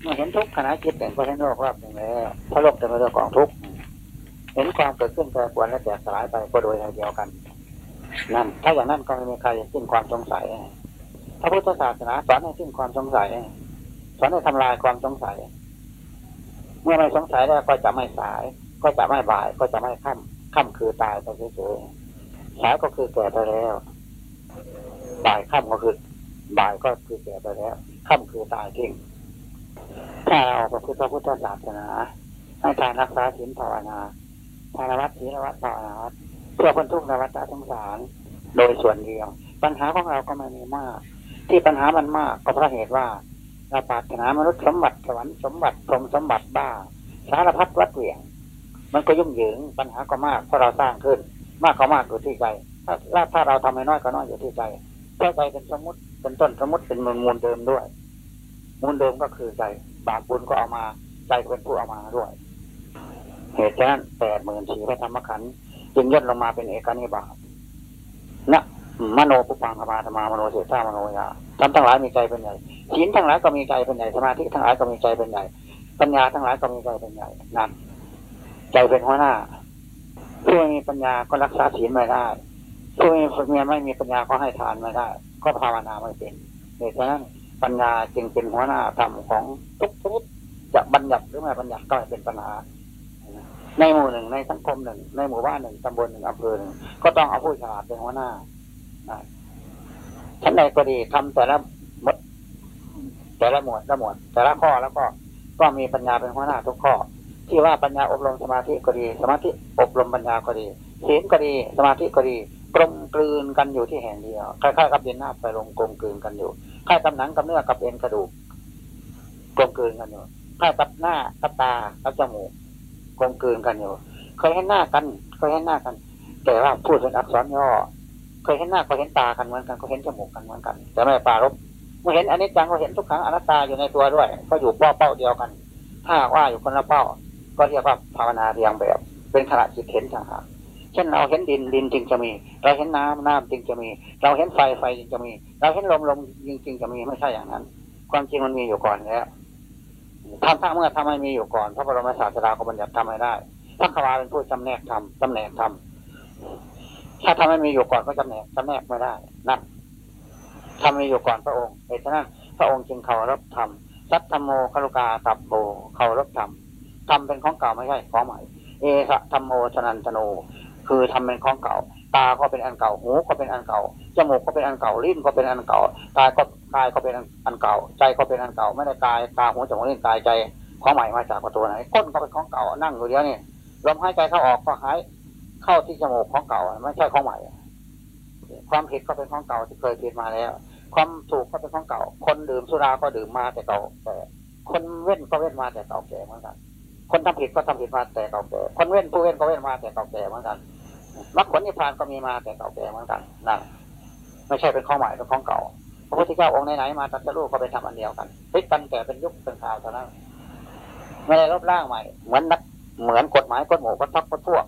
เมื่อเห็นทุกขณะจิตเป็นพระเห็นโลกรอบหนึ่งแล้วพระโลกจะเป็นเรื่องของทุกเห็นความเกิดขึ้นแปรปรวนและแตกสลายไปก็โดยเดียวกัน นั่น ถ้าอย่างนั้นก็ไม่มีใครสิ้นความสงสัยพระพุทธศาสนาสอนให้สิ้นความสงสัยสอนให้ทำลายความสงสัย เมื่อไม่สงสัยแล้วก็จะไม่สาย ก็จะไม่บ่าย ก็จะไม่ค่ำค่ำคือตายไปเฉยๆสายก็คือแก่ไปแล้วบ่ายค่ำก็คือบ่ายก็คือแก่ไปแล้วค่ำคือตายทิ้ง ถ้าเราประพฤติพระพุทธศาสนาให้ทานรักษาศีลภาวนาทานวัดศีลวัดภาวนาเพื่อพ้นทุกข์ในวัฏสงสารโดยส่วนเดียว ปัญหาของเราก็ไม่มีมาก ที่ปัญหามันมากก็เพราะเหตุว่าเราปรารถนามนุษย์สมบัติสวรรค์สมบัติพรมสมบัติบ้า สารพัดวัดเหวี่ยง มันก็ยุ่งเหยิงปัญหาก็มากเพราะเราสร้างขึ้น มากก็มากอยู่ที่ใจถ้าถ้าเราทำให้น้อยก็น้อยอยู่ที่ใจเพราะใจเป็นสมมติเป็นต้นสมมติเป็นมูลมูลเดิมด้วย มูลเดิมก็คือใจบาปบุญก็เอามาใจเป็นผู้เอามาด้วยเหตุฉะนั้นแปดหมื่นสี่พระธรรมขันธ์จึงย่นลงมาเป็นเอกนิบาตนะมโนปุปังคมาธรรมามโนเสสามโนยาทำทั้งหลายมีใจเป็นใหญ่ศีลทั้งหลายก็มีใจเป็นใหญ่สมาธิทั้งหลายก็มีใจเป็นใหญ่ปัญญาทั้งหลายก็มีใจเป็นใหญ่นั่นใจเป็นหัวหน้าผู้มีปัญญาก็รักษาศีลไม่ได้ผู้มีปัญญาไม่มีปัญญาก็ให้ทานไม่ได้ ก็ภาวนาไม่เป็นเหตุฉะนั้น ปัญญาจึงเป็นหัวหน้าธรรมของทุกชนิดจะบัญญัติหรือไม่บัญญัติก็เป็นปัญหา ในหมู่หนึ่งในสังคมหนึ่งในหมู่บ้านหนึ่งตำบลหนึ่งอำเภอหนึ่งก็ต้องเอาผู้ฉลาดเป็นหัวหน้าชั้นใดก็ดีทำแต่ละหมดแต่ละหมวดละหมวดแต่ละข้อแล้วก็ก็มีปัญญาเป็นหัวหน้าทุกข้อ ที่ว่าปัญญาอบรมสมาธิก็ดี สมาธิอบรมปัญญาก็ดีศีลก็ดี สมาธิก็ดีกลมกลืนกันอยู่ที่แห่งเดียวคล้ายๆกับเย็นหน้าไปลงกลมกลืนกันอยู่ คล้ายกับหนังกับเนื้อกับเอ็นกระดูกกลมกลืนกันอยู่คล้ายกับหน้ากับตากับจมูกกลมกลืนกันอยู่เคยเห็นหน้ากันเคยเห็นหน้ากัน แต่ว่าพูดเป็นอักษรย่อเคยเห็นหน้าก็เห็นตากันเหมือนกันก็เห็นจมูกกันเหมือนกัน แต่ไม่ปารบเมื่อเห็นอันนี้จังก็เห็นทุกครั้งอนัตตาอยู่ในตัวด้วย ก็อยู่เป้าเป้าเดียวกัน ถ้าว่าอยู่คนละเป้า ก็เรียกว่าภาวนาเรียงแบบ เป็นขณะจิตเห็นต่างหาก ช่นเราเห็นดินดินจึงจะมี เราเห็นน้ำน้ำจึงจะมี เราเห็นไฟไฟจึงจะมี เราเห็นลมลมจึงจึงจะมีไม่ใช่อย่างนั้น ความจริงมันมีอยู่ก่อนแล้วทำถ้าเมื่อทำไม่มีอยู่ก่อนพระบรมศาสดาก็บัญญัติทำให้ได้พระขวาเป็นผู้จำแนกทำจำแนกทำถ้าทำไม่มีอยู่ก่อนก็จำแนกจำแนกไม่ได้นั่นทำมีอยู่ก่อนพระองค์เหตุฉะนั้นพระองค์จึงเคารพธรรมสัตธรรมโมคารุกาตับโบเคารพธรรมธรรมเป็นของเก่าไม่ใช่ของใหม่เอสะธรรมโมชนันตโน คือทำเป็นของเก่า ตาก็เป็นอันเก่า หูก็เป็นอันเก่า จมูกก็เป็นอันเก่า ลิ้นก็เป็นอันเก่ากายก็กายก็เป็นอันเก่า ใจก็เป็นอันเก่า ไม่ได้กาย ตา หู จมูก ลิ้น กาย ใจ ของใหม่มาจากประตูไหน ก้นก็เป็นของเก่า นั่งอยู่เดียวนี่ลมหายใจเข้าออกก็หาย เข้าที่จมูกของเก่า ไม่ใช่ของใหม่ ความผิดก็เป็นของเก่าที่เคยผิดมาแล้ว ความถูกก็เป็นของเก่า คนดื่มสุรา ก็ดื่มมาแต่เก่าแต่คนเว้นก็เว้นมาแต่เก่าแก่เหมือนกันคนทำผิดก็ทำผิดมาแต่เก่าแก่ คนเว้นผู้เว้นก็เว้นมาแต่เก่าแก่เหมือนกัน มรรคผลนิพพานก็มีมาแต่เก่าแก่เหมือนกันนั่นไม่ใช่เป็นของใหม่เป็นของเก่าพระพุทธเจ้าองค์ไหนๆมาตัดสู้ก็เป็นทำอันเดียวกันพลิกกันแต่เป็นยุคเป็นข่าวเท่านั้นไม่ได้ลบล้างใหม่ เหมือนนักเหมือนกฎหมายกฎหมู่กฎทักกฎพวก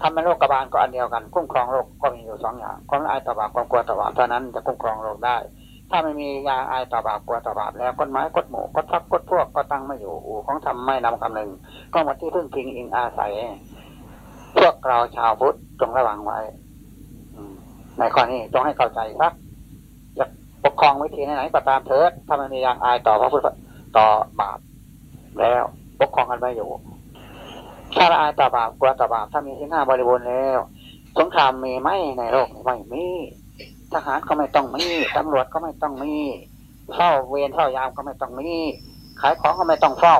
ทำเป็นโรคกบาลก็อันเดียวกัน คุ้มครองโรคก็มีอยู่สองอย่างความอายต่อบาปความกลัวต่อบาปเท่านั้นจะคุ้มครองโรคได้ ถ้าไม่มียาอายต่อบาปกลัวต่อบาปแล้วกฎหมายกฎหมู่กฎทักกฎพวกก็ตั้งไม่อยู่อู่ของทำไม่นำคำหนึ่งก็มดที่พึ่งพิงอิงอาศัย พวกเราชาวพุทธจงระวังไว้ในข้อนี้ต้องให้เข้าใจครับจะปกครองวิธีไหนๆก็ตามเถิดถ้ามันมียางอายต่อพระพุทธต่อบาปแล้วปกครองกันไม่อยู่ถ้าละอายต่อบาปกลัวต่อบาปถ้ามีที่หน้าบริบูรณ์แล้วสงครามมีไหมในโลกไม่มีทหารก็ไม่ต้องมีตำรวจก็ไม่ต้องมีเฝ้าเวรเฝ้ายามก็ไม่ต้องมีขายของก็ไม่ต้องเฝ้า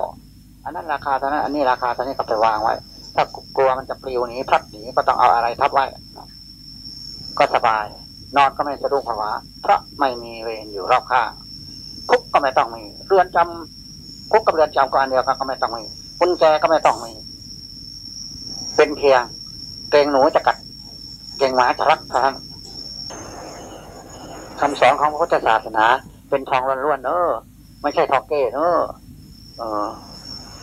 อันนั้นราคาเท่านั้นอันนี้ราคาเท่านี้ก็ไปวางไว้ ถ้ากลัวมันจะปลิวหนีพัดหนีก็ต้องเอาอะไรทับไว้ก็สบาย นอนก็ไม่สะดุ้งผวาเพราะไม่มีเวรอยู่รอบข้างคุกก็ไม่ต้องมีเรือนจำคุกกับเรือนจำก็อันเดียวกันก็ไม่ต้องมีกุญแจก็ไม่ต้องมี เป็นเพียงเกรงหนูจะกัดเกรงหมาจะรักเท่านั้นคำสอนของพระพุทธศาสนา เป็นทองล้วนๆเนอไม่ใช่ทองเก้เนอเออ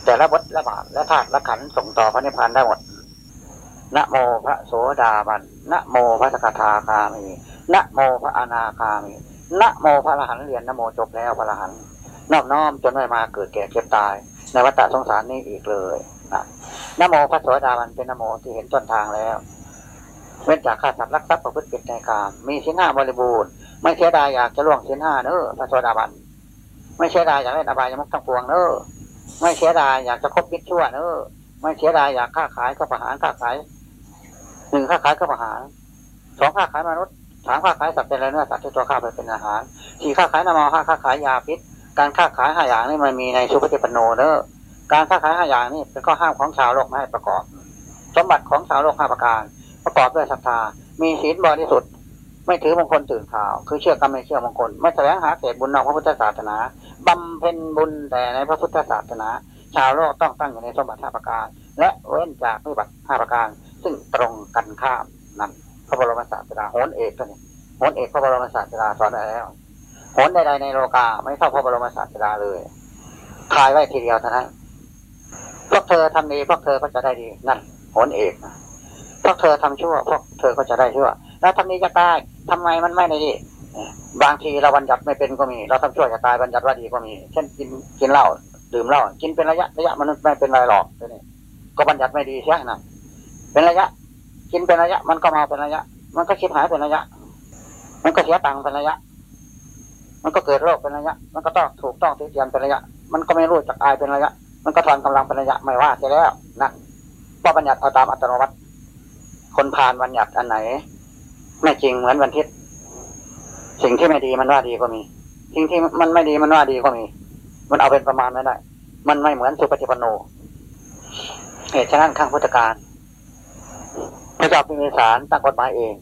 แต่ละบทละบาทและธาตุละขันส่งต่อพระนิพพานได้หมดนะโมพระโสดาบันนะโมพระสกทาคามีนะโมพระอนาคามีนะโมพระอรหันต์เรียนนะโมจบแล้วพระอรหันต์นอบน้อมจนไม่มาเกิดแก่เก็บตาย ในวัฏสงสารนี้อีกเลยนะนโมพระโสดาบันเป็นนะโมที่เห็นต้นทางแล้วเว้นจากข้าสัตว์รักทรัพย์ประพฤติผิดในกามมีสินห้าบริบูรณ์ไม่เสียดายอยากจะล่วงสินห้าเนอพระโสดาบันไม่เสียดายอยากเล่นอบายยมุกทั้งปวงเนอ ไม่เสียดายอยากจะคบมิตรชั่วเนอไม่เสียดายอยากค้าขายก็ประหารค้าขายหนึ่งค้าขายก็ประหารสองค้าขายมนุษย์สามค้าขายสัตว์เป็นอะไรเนื้อสัตว์ที่ตัวข้าไปเป็นอาหารสี่ค้าขายน้ำมันห้าค้าขายยาพิษ การค้าขายห้าอย่างนี้มันมีในสุภติปโนเนอการค้าขายห้าอย่างนี้เป็นข้อห้ามของชาวโลกไม่ให้ประกอบ สมบัติของชาวโลกห้าประการ ประกอบด้วยศรัทธา มีศีลบริสุทธิ์ไม่ถือมงคลตื่นข่าว คือเชื่อกรรมไม่เชื่อมงคล ไม่แสวงหาเศษบุญนอกพระพุทธศาสนา บำเพ็ญบุญแต่ในพระพุทธศาสนา ชาวโลกต้องตั้งอยู่ในสมบัติห้าประการ และเว้นจากวิบัติห้าประการ ซึ่งตรงกันข้ามนั่นพระบรมศาสดาโหนเอกก็เนี่ยโหนเอกพระบรมศาสดาสอนไว้แล้วโหนใดๆในโลกาไม่เท่าพระบรมศาสดาเลยทายไว้ทีเดียวเท่านั้นพวกเธอทำดีพวกเธอก็จะได้ดีนั่นโหนเอกพวกเธอทำชั่วพวกเธอก็จะได้ชั่ว แล้วทำดีจะตายทำไมมันไม่ได้ดี บางทีเราบัญญัติไม่เป็นก็มี เราทำชั่วจะตายบัญญัติว่าดีก็มี เช่นกินกินเหล้าดื่มเหล้ากินเป็นระยะระยะมันไม่เป็นไรหรอกนี่ก็บัญญัติไม่ดีใช่ไหมเป็นระยะ กินเป็นระยะ มันก็มาเป็นระยะ มันก็คิดหายเป็นระยะ มันก็เสียตังค์เป็นระยะ มันก็เกิดโรคเป็นระยะ มันก็ต้องถูกต้องที่เทียนเป็นระยะ มันก็ไม่รู้จักอายเป็นระยะ มันก็ทอนกำลังเป็นระยะไม่ว่าจะแล้วนะเพราะบัญญัติเอาตามอัตโนมัติ คนผ่านบัญญัติอันไหน ไม่จริงเหมือนวันทิศ สิ่งที่ไม่ดีมันว่าดีก็มี สิ่งที่มันไม่ดีมันว่าดีก็มี มันเอาเป็นประมาณไม่ได้ มันไม่เหมือนสุปฏิปโน เหตุฉะนั้นข้างพุทธการพระเจ้าพิมพิสารตั้งกฎหมายเอง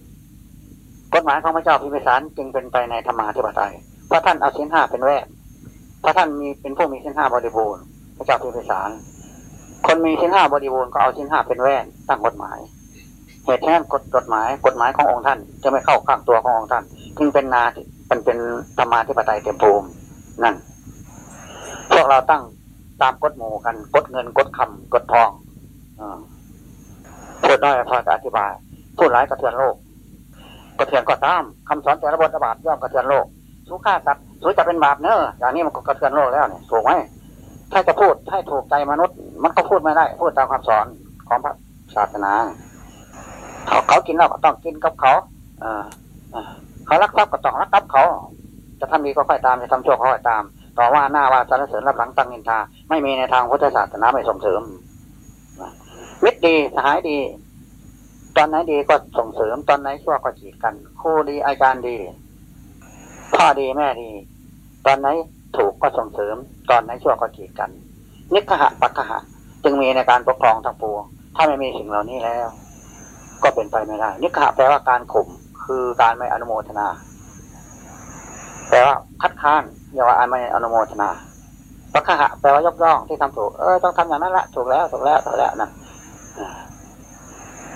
กฎหมายของพระเจ้าพิมพิสารจึงเป็นไปในธรรมาธิปไตยพราะท่านเอาสินห้าเป็นแวดพราะท่านมีเป็นผู้มีสินห้าบริบูรณ์พระเจ้าพิมพิสาร คนมีสินห้าบริบูรณ์ก็เอาสินห้าเป็นแวดตั้งกฎหมาย เหตุฉะนั้นกฎกฎหมายกฎหมายขององค์ท่าน จะไม่เข้าข้างตัวขององค์ท่านจึงเป็นนาเป็นเป็นธรรมาธิปไตยเต็มภูมินั่น พวกเราตั้งตามกฎหมู่กันกฎเงินกฎคำกฎทองอพูดน้อยพอจะอธิบายพูดหลายกระเทือนโลกกระเทือนก็ตามคำสอนแต่ละบทบาทย่อมกระเทือนโลกสู้ฆ่าสัตว์สู้จะเป็นบาปเนอะอย่างนี้มันก็กระเทือนโลกแล้วเนี่ยถูกไหมถ้าจะพูดให้ถูกใจมนุษย์ มันก็พูดไม่ได้ พูดตามคำสอนของพระศาสนา เขาเขากินเหล้าก็ต้องกินกับเขาเขารักทรัพย์ก็ต้องรักทรัพย์เขา จะทำดีก็ค่อยตามจะทำชั่วก็ค่อยตาม ต่อว่าหน้าว่าสรรเสริญรับหลังตั้งนินทา ไม่มีในทางพุทธศาสนาไม่ส่งเสริมมิตรดีสหายดี ตอนไหนดีก็ส่งเสริม ตอนไหนชั่วก็จีดกันครูดีอาจารย์ดี พ่อดีแม่ดี ตอนไหนถูกก็ส่งเสริม ตอนไหนชั่วก็จีดกันนิคหะปักหะ จึงมีในการปกครองทั้งปวงถ้าไม่มีสิ่งเหล่านี้แล้ว ก็เป็นไปไม่ได้นิคหะแปลว่าการข่มคือการไม่อนุโมทนาแต่ว่าคัดค้านอย่าว่าไม่อนุโมทนาปักหะแปลว่ายกย่องที่ทำถูกเออต้องทำอย่างนั้นละถูกแล้วถูกแล้วถูกแล้วนะ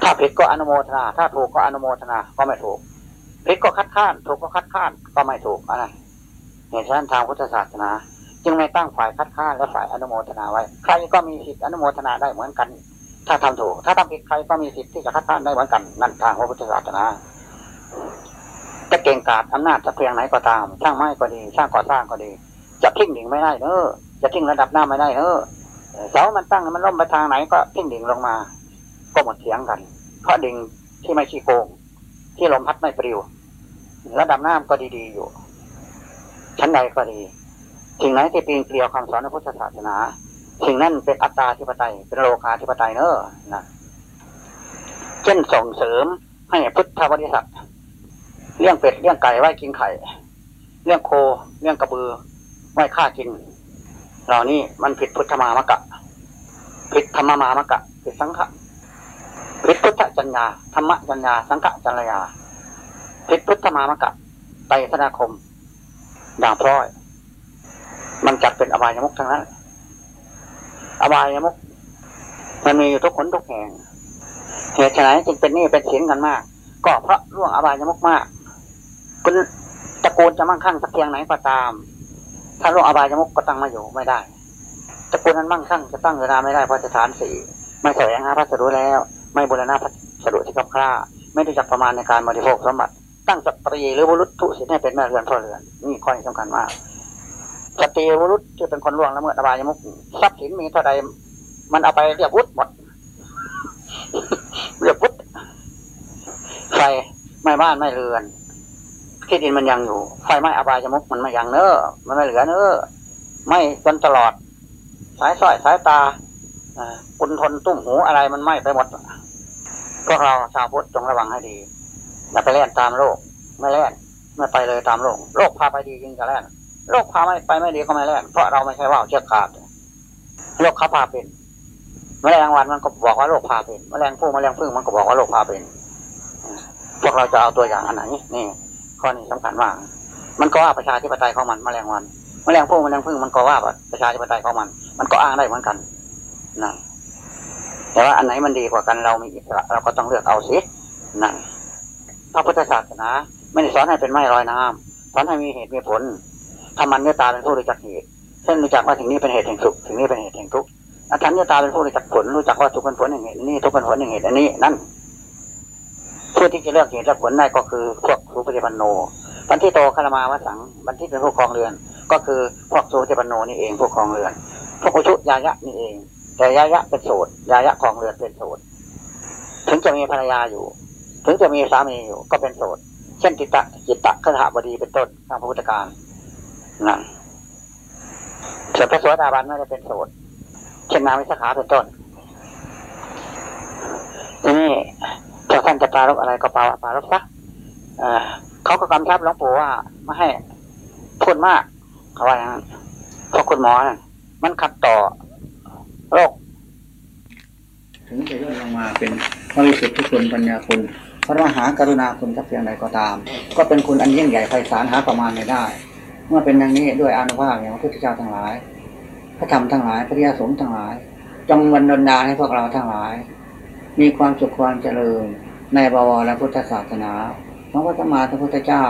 ถ้าผิดก็อนุโมทนา ถ้าถูกก็อนุโมทนา ก็ไม่ถูกผิดก็คัดค้าน ถูกก็คัดค้านก็ไม่ถูกอะไรเหตุฉะนั้นทางพุทธศาสนา จึงไม่ตั้งฝ่ายคัดค้านและฝ่ายอนุโมทนาไว้ ใครก็มีสิทธิอนุโมทนาได้เหมือนกัน ถ้าทำถูก ถ้าทำผิดใครก็มีสิทธิ์ที่จะคัดค้านได้เหมือนกันนั่นทางพระพุทธศาสนาจะเก่งกาจอำนาจจะเพียงไหนก็ตามช่างไม้ก็ดีช่างก่อสร้างก็ดี จะทิ้งดิ่งไม่ได้เนอจะทิ้งระดับหน้าไม่ได้เนอเสามันตั้งมันล่มไปทางไหนก็ทิ้งดิ่งลงมา ก็หมดเสียงกัน เพราะดิ่งที่ไม่ชี้โกง ที่ลมพัดไม่ปลิวระดับน้ำก็ดีๆอยู่ ชั้นใดก็ดีสิ่งไหนที่ปีนเกลียวคำสอนในพุทธศาสนา สิ่งนั้นเป็นอัตตาธิปไตยเป็นโลกาธิปไตยเนอะนะเช่นส่งเสริมให้พุทธบริษัทเลี้ยงเป็ดเลี้ยงไก่ไว้กินไข่เลี้ยงโคเลี้ยงกระบือไว้ฆ่ากิน เหล่านี้มันผิดพุทธมามะกะ ผิดธรรมมามะกะ ผิดสังฆะผิดพุทธจัญญาธรรมจัญญาสังฆจัญญาผิดพุทธมามะกะไตรสนาคมด่างพร้อย มันจัดเป็นอบายมุกทั้งนั้น อบายมุกมันมีอยู่ทุกคนทุกแห่งเหตุไฉนจึงเป็นนี้เป็นเสินกันมาก ก็เพราะล่วงอบายมุกมากคุณตระกูลจะมั่งคั่งสักเพียงไหนก็ตาม ถ้าล่วงอบายมุกก็ตั้งมาอยู่ไม่ได้ตระกูลนั้นมั่งคั่งจะตั้งเวลาไม่ได้เพราะสถานสี่ไม่แสวงหาพัสดุแล้ว ไม่บูรณะพัสดุที่กับคร่าไม่ได้จักประมาณในการบริโภคสมบัติ ตั้งสตรีหรือบุรุษทุศิให้เป็นแม่เรือนพ่อเรือนนี่ข้อนี้สำคัญมาก สตรีวรุษที่เป็นคนล่วงละเมิดอบายมุกทรัพย์สินมีเท่าใด มันเอาไปเรียกวุฒิหมด เรียกวุฒิไฟไม่บ้านไม่เรือนที่ดินมันยังอยู่ ไฟไหม้อบายมุกมันไม่ยังเนอะมันไม่เหลือเนอะไม่จนตลอด สายสร้อยสายตาอคุณทนตุ้มหูอะไรมันไหม้ไปหมดพวกเราชาวพุทธจงระวังให้ดีอย่าไปแล่นตามโลก ไม่แล่นไม่ไปเลยตามโลก โลกพาไปดียิ่งจะแล่น โลกพาไม่ไปไม่ดีก็ไม่แล่นเพราะเราไม่ใช่ว่าวเชือกขาดโลกเขาพาเป็นแมลงวันมันก็บอกว่าโลกพาเป็นแมลงผู้แมลงพึ่งมันก็บอกว่าโลกพาเป็นพวกเราจะเอาตัวอย่างอันไหนนี่ข้อนี้สำคัญมากมันก็ว่าประชาธิปไตยของมันแมลงวันแมลงผู้แมลงพึ่งมันก็ว่าประชาธิปไตยของมัน มันก็อ้างได้เหมือนกันนั่นแต่ว่าอันไหนมันดีกว่ากันเรามีอิสระเราก็ต้องเลือกเอาสินั่นพระพุทธศาสนา ไม่ได้สอนให้เป็นไม้ลอยน้ำสอนให้มีเหตุมีผล ทำมันเนื้อตาเป็นผู้รู้จักเหตุเช่นรู้จักว่าสิ่งนี้เป็นเหตุแห่งสุขสิ่งนี้เป็นเหตุแห่งทุกข์อาจารย์เนื้อตาเป็นผู้รู้จักผลรู้จักว่าทุกข์เป็นผลแห่งเหตุนี้ทุกข์เป็นผลแห่งเหตุอันนี้นั่นผู้ที่จะเลือกเหตุและผลได้ก็คือพวกสุปฏิปันโนบันที่โตคารมาวสังบันที่เป็นผู้ครองเรือน ก็คือพวกสุปฏิปันโนนี่เองผู้ครองเรือน พวกอุชุยายะนี่เอง แต่ยายะเป็นโสดยายะครองเรือนเป็นโสดถึงจะมีภรรยาอยู่ ถึงจะมีสามีอยู่ก็เป็นโสด เช่นจิตตะจิตตะขณะบดีเป็นต้นทางพระพุทธการ นั่นส่วนพระโสดาบันไม่ได้เป็นโสดเช่นนาวิสาขาเป็นต้นทีนี้เจ้าท่านจะปรารบอะไรก็ปราปรารบซะเอ่อเขาก็กำชับหลวงปู่ว่าไม่ให้พูดมากเขาว่าอย่างนั้นเพราะคุณหมอน่ะมันขัดต่อโรคถึงจะย่นลงมาเป็นบริสุทธิ์ทุกคนปัญญาคุณพระมหากรุณาคุณกับเพียงใดก็ตาม ก็เป็นคุณอันยิ่งใหญ่ไพศาลหาประมาณไม่ได้ มื่อเป็นอย่างนี้ด้วยอนุภาพแห่างพระพุทธเจ้าทั้งหลาย พระธรรมทั้งหลาย พระริยสงฆ์ทั้งหลาย จงวันดลดาให้พวกเราทั้งหลาย มีความสุขความเจริญในบวรและพุทธศาสนาของพระสัมมาสัมพุทธเจ้า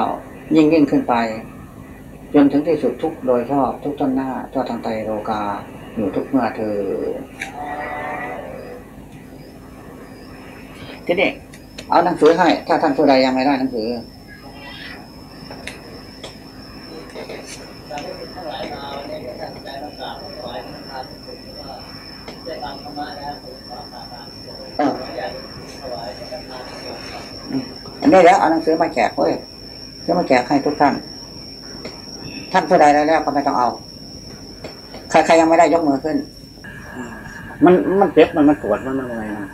ยิ่งยิ่งขึ้นไป จนถึงที่สุดทุกโดยชอบทุกต้นหน้าทั่วทางไตโลกาอยู่ทุกเมื่อเธอทีนี้เอาหนังสือให้ ถ้าท่านผู้ใดยังไม่ได้หนังสือ เออ อันนี้แล้วเอาหนังสือมาแจกเว้ยจะมาแจกให้ทุกท่าน ท่านผู้ใดได้แล้วก็ไม่ต้องเอา ใครใครยังไม่ได้ยกมือขึ้น มันมันเจ็บมันมันปวดมันมันอะไรนะ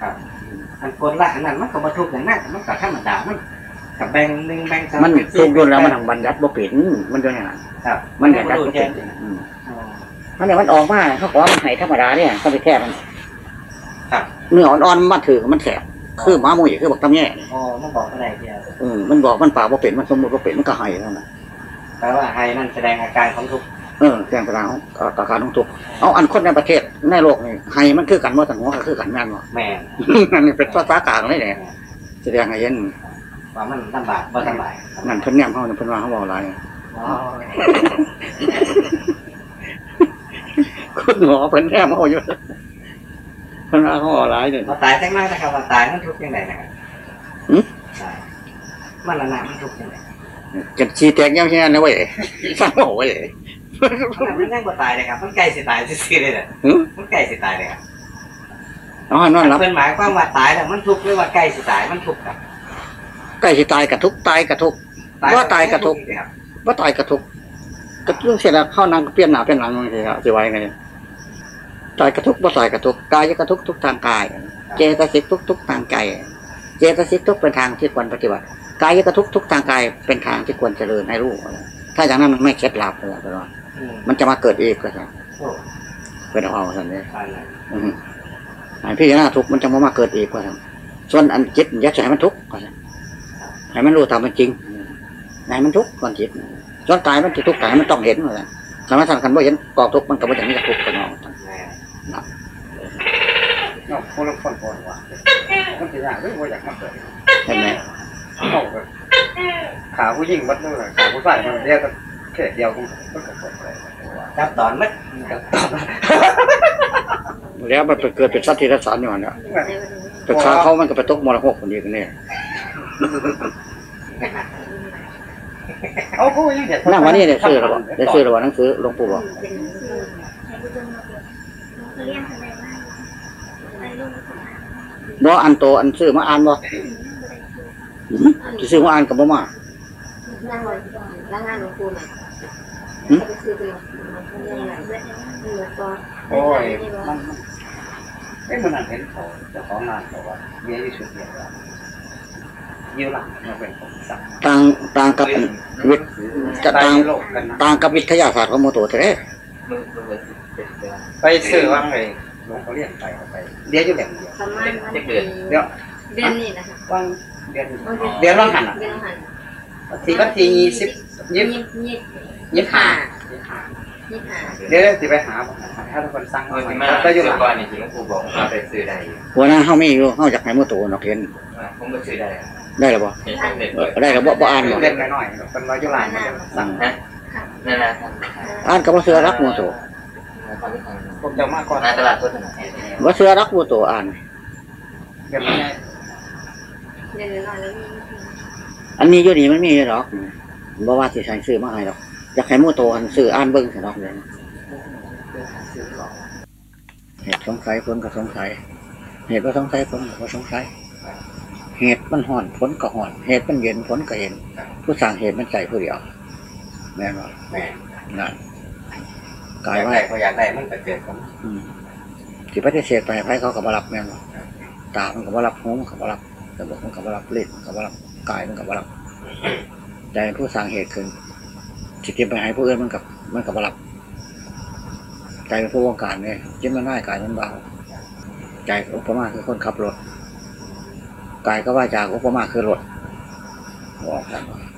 ครับอันคนละอันนั้นมันก็มาทุกข์อย่างนั้นมันก็ธรรมดามันกับแบ่งหนึ่งแบ่งสองมันทุกรุ่นแล้วมันทางบัญญัติบ่ปิดมันด้วยอย่างนั้นครับ มันบัญญัติบ่ปิดอืมมันเนี่ยมันออกมาเขาบอกว่ามันไห้ธรรมดาเนี่ยเขาไปแค่มันครับเนื้ออ่อนๆมันถือมันแสบ คือหมาหมุยคือบอกตำแย่อ๋อมันบอกอะไรเดียวเออมันบอกมันปากบ่เป็นมันสมมติบ่เป็นมันก็ไห้เท่านั้นแปลว่าไฮนั่นแสดงอาการของทุกข์เออแกงกระดาษตาการต้องทุกข์เอาอันคนในประเทศในโลกนี่ไห้มันคือกันว่าสังหัวก็คือกันแม่นบ่แม่นนั่นเป็นภาษากลางเลยเนี่ยแสดงให้เห็นว่ามันลำบากบ่สบายนั่นเพิ่นแนมเฮาเนี่ยเพิ่นว่าเฮาเว้าหลายอ๋อคุณหมอเพิ่นแนมเฮาอยู่ เพิ่นว่าเฮาเว้าหลายเนี่ยมาตายแท้งมากนะครับมาตายมันทุกข์ยังไงนะครับหืมตายมันละนามันทุกข์ยังไงกันชีแตกแย่ๆนะเว้ยฟังโอ้ยมันยังบ่ตายเลยครับ มันใกล้สิตายซื่อๆเลยแหละหึมันใกล้สิตายเลยครับเอาอันนั้นรับเพิ่นหมายความว่าตายแล้วมันทุกข์หรือว่าใกล้สิตายมันทุกข์ครับใกล้สิตายกระทุกตายกระทุกว่าตายกระทุกครับว่าตายกระทุกกระทุกเสร็จแล้วเข้านางเปลี่ยนหน้าเปลี่ยนหลังบางทีครับสิไว้ไง ตายกระทุกว่าตายกระทุกกายกระทุกทุกทางกาย เจตสิกทุกทุกทางใจเจตสิกทุกเป็นทางที่ควรปฏิบัติกายกระทุกทุกทางกายเป็นทางที่ควรเจริญให้รู้ถ้าอย่างนั้นมันไม่เคล็ดลับเลยแปลว่าอืมมันจะมาเกิดอีกก็ใช่โอ้เป็นเอาสันนี้ตายแล้วอืมให้พี่หน้าทุกข์มันจะมามาเกิดอีกก็ใช่ส่วนอันจิตอยัดให้มันทุกข์ก็ใช่ให้มันรู้ตามเป็นจริงให้มันทุกข์ก่อนจิตส่วนกายมันจะทุกข์กายมันต้องเห็นเลยสมัยท่านคันว่าเห็นกองทุกข์มันก็ไม่อย่างนี้จะทุกข์กันเนาะแม่เนาะเนาะคนละคนคนว่ะมันสิยากหรือว่าอยากมาเกิดเห็นไหมเข้าไปขาผู้หญิงมัดนู่นน่ะขาผู้ชายมันเรียกกันแค่เดียวกันมันก็เกิดอะไรจับตอนมัดแล้วมันไปเกิดเป็นสัตว์ที่รักษาอยู่เนี่ยไปฆ่าเขามันก็ไปตกมรหกคนนี้กันเนี่ยโอ้โหยังเด็ดนั่งวันนี้ได้ซื้อหรือเปล่าได้ซื้อหรือเปล่าหนังสือหลวงปู่บอก บ่อันโตอันซื้อมาอ่านบ่ซื้อมาอ่านกับบ่มานั่งรอแล้วงานหลวงปู่น่ะไปซื้อไปเรื่องไรเรื่องตัวโอ้ยมันเอ้มันนั่นเห็นเขาเจ้าของงานบอกว่าเมียที่สุดเดียวว่ายิ้วหลังมาเป็นผมสั่งต่างต่างกับวิทย์จะต่างต่างกับวิทยาศาสตร์ของโมโตแท้ ไปซื้อว่างเลยหลวงเขาเรียนไปเอาไปเรียนอยู่แหล่งเดียวประมาณวันเดี๋ยวเดือนนี้นะคะว่างเรียนเรียนว่างหันอะเดือนหันทีก็ทียี่สิบยี่ยี่สิบยี่ยี่สิบห้ายี่ห้าเดี๋ยวสิไปหาผมนะถ้าทุกคนสั่งเมื่อมาที่มาก็อยู่หซื้ลัองก่อนนี่ที่หลวงปู่บอกว่าไปซื้อได้อยู่ๆหัวหน้าเฮามีอยู่เฮาอยากให้โมโตเนาะเรียนผมก็ซื้อได้ได้หรือบ่เห็นเด็กเออได้แล้วบ่บ่อ่านบ่เรียนน้อยๆเป็นร้อยอยู่หลังสั่งนะนั่นนะอ่านกับบ่เชื่อรักโมโต ผมจะมาก่อนหน้าตลาดพุทธนะบ่เชื่อรักโมโตอ่านเรียนไม่ได้เดือนน้อยแล้วมีอันนี้อยู่นี่มันมีอยู่ดอกบ่ว่าสิใช้ซื้อมาให้ดอกอยากให้โมโตอันซื้ออ่านเบิ่งซะดอกเลยเหตุสงสัยผลก็สงสัย เหตุว่าสงสัยผลก็บ่สงสัย เหตุมันห่อนผลก็ห่อน เหตุมันเย็นผลก็เย็น ผู้สร้างเหตุมันใจผู้เดียวแม่นบ่แม่นั่น กายกายว่าว่าเขาอยากได้มันก็เกิดผมอืมสิปฏิเสธไปให้เขาก็บ่รับแม่นบ่ตามันก็บ่รับหูมันก็บ่รับกระบอกมันก็บ่รับลิ้นมันก็บ่รับกายมันก็บ่รับใจผู้สร้างเหตุขึ้นสิเก็บไปให้ผู้อื่นมันกับมันก็บ่รับใจเป็นผู้วงการเนี่ยจิ้มมันง่ายกายมันเบาใจอุปมาคือคนขับรถกายก็ว่าจากอุปมาคือรถบอกกันว่า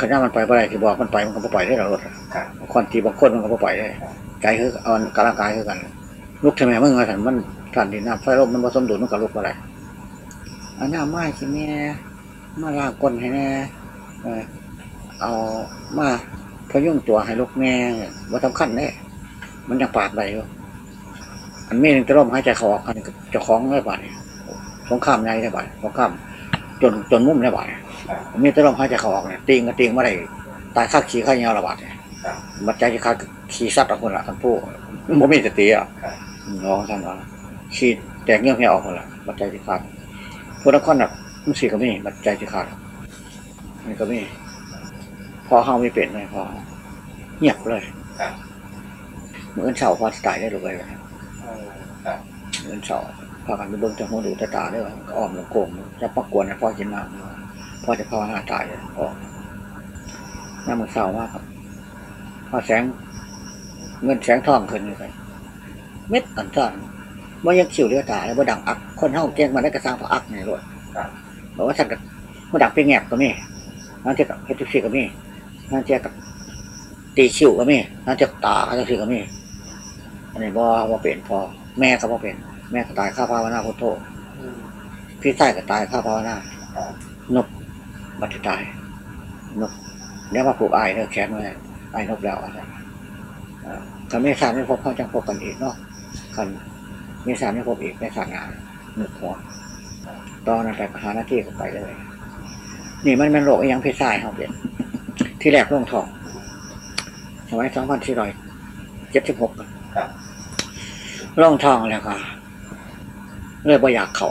ขณะมันไปบ่ได้ที่บอกมันไปมันก็บ่ไปได้หรอกรถอะครับคนที่บางคนมันก็บ่ไปได้ใจคือเอากำลังกายคือกันลุกทำไมมึงว่าสันมันสันดินน้ำไฟลมมันผสมดุลมันก็ลุกอะไรอันน้าไม้สิแม่มาล้างก้นให้แน่เออเอามาพยุงตัวให้ลุกแน่ว่าสำคัญแน่มันยังปาดไปอยู่อันมีหนึ่งจะร่มหายใจเขาออกอันนี้เจะคล้าของได้บ่ายสงครามใหญ่ได้บ่ายสงครามจนจนมุมได้บ่าย มีแต่ร่มหายใจเขาออกเนี่ยติงก็ติงไมาได้ตายข้าขี้ข้าเงาระบาดเนี่ยบัดใจจะข้าขี่สัตว์ออกคนละกันผู้บ่มีสติอะน้องท่านว่าขี่แตกเงี้ยเงี้ยออกคนละบัดใจจะขาดผู้นักคนน่ะมันสีก็มีบัดใจจะขาดนี่ก็มีพอเฮาไม่เป็นเลยพอเงียบเลยเหมือนเสาพอสไตล์ได้รู้เลยเหมือนเสาพากันไปเบิ่งจากหัวดูตาตาได้ว่าอ้อมลงโกงจะปักกวนให้พ่อกินน้ำ พ่อจะพ่อหน้าตายเลยออกน้ำมันเศร้ามากครับพอแสง เงินแสงทองขึ้นเลยเม็ดอันซ่อนว่ายังขิวเรียวตาแล้วว่าดังอัก คนเฮาเก่งมาได้กระซังพออักในรถบอกว่าฉันกับว่าดังไปแงบก็มีนั่นเจ้ากับเฮตุสีก็มีนั่นเจ้ากับตีชิวก็มีนั่นเจ้าตาเฮตุสีก็มีอันนี้บ่ว่าเป็นพอ แม่ก็บ่เป็นแม่ก็ตายข้าภาวนาพุทโธพี่ชายก็ตายข้าภาวนา น บบัตรตายนบเดี๋ยวมาผูกอายเนื้อแขนไว้ไอ้นกแล้วอะไรคันไม่สารไม่พบเขาจังพบกันอีกเนาะคันไม่สารไม่พบอีกไม่สารงานหนึกหัวตอนนั้นไปหาหน้าที่ก็ไปเลย นี่มันเป็นโรคอีหยังเพศชายเขาเป็นที่แรกร่องทองสมัยสองพันสี่ร้อยเจ็ดสิบหกร่องทองแล้วก็เลยบ่อยากเขา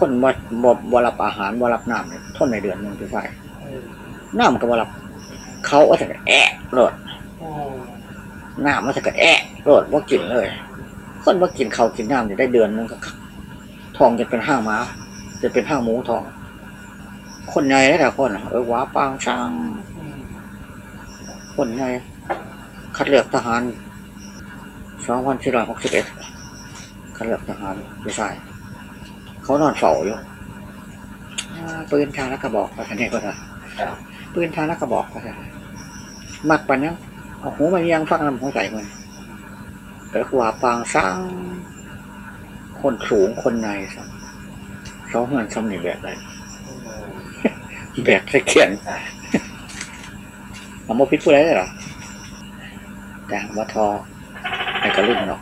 คนบ่บ่บ่รับอาหารบ่รับน้ำเนี่ยทนในเดือนหนึ่งเพศชายน้ำก็บ่รับ เขาว่าจะแอะโรดน้ำมันจะแอะโรดว่ากินเลย คนว่ากินเขาวกินน้ำอยู่ได้เดือนนึงก็ทองจะเป็นห้างม้า จะเป็นห้างหมูทอง คนใหญ่ได้แต่คนน่ะเออหว้าปางช้าง คนใหญ่คัดเลือกทหารสองพันสี่ร้อยหกสิบเอ็ดคัดเลือกทหารไม่ใช่ เขานอนเฝ้าอยู่ปืนชาแล้วกระบอกก็ทันทีก็ได้ปืนชาแล้วกระบอกก็ได้มักปันยังเอาหูมายังฟังน้ำหัวใจมันเออหว่าปางสร้าง คนสูงคนในสัสองเงินสำนีแบบใดแบบใส่เขียนเอาโมพิษพูดอะไรได้หรอแต่ว่าทอไอ้กระลุ่มเนาะ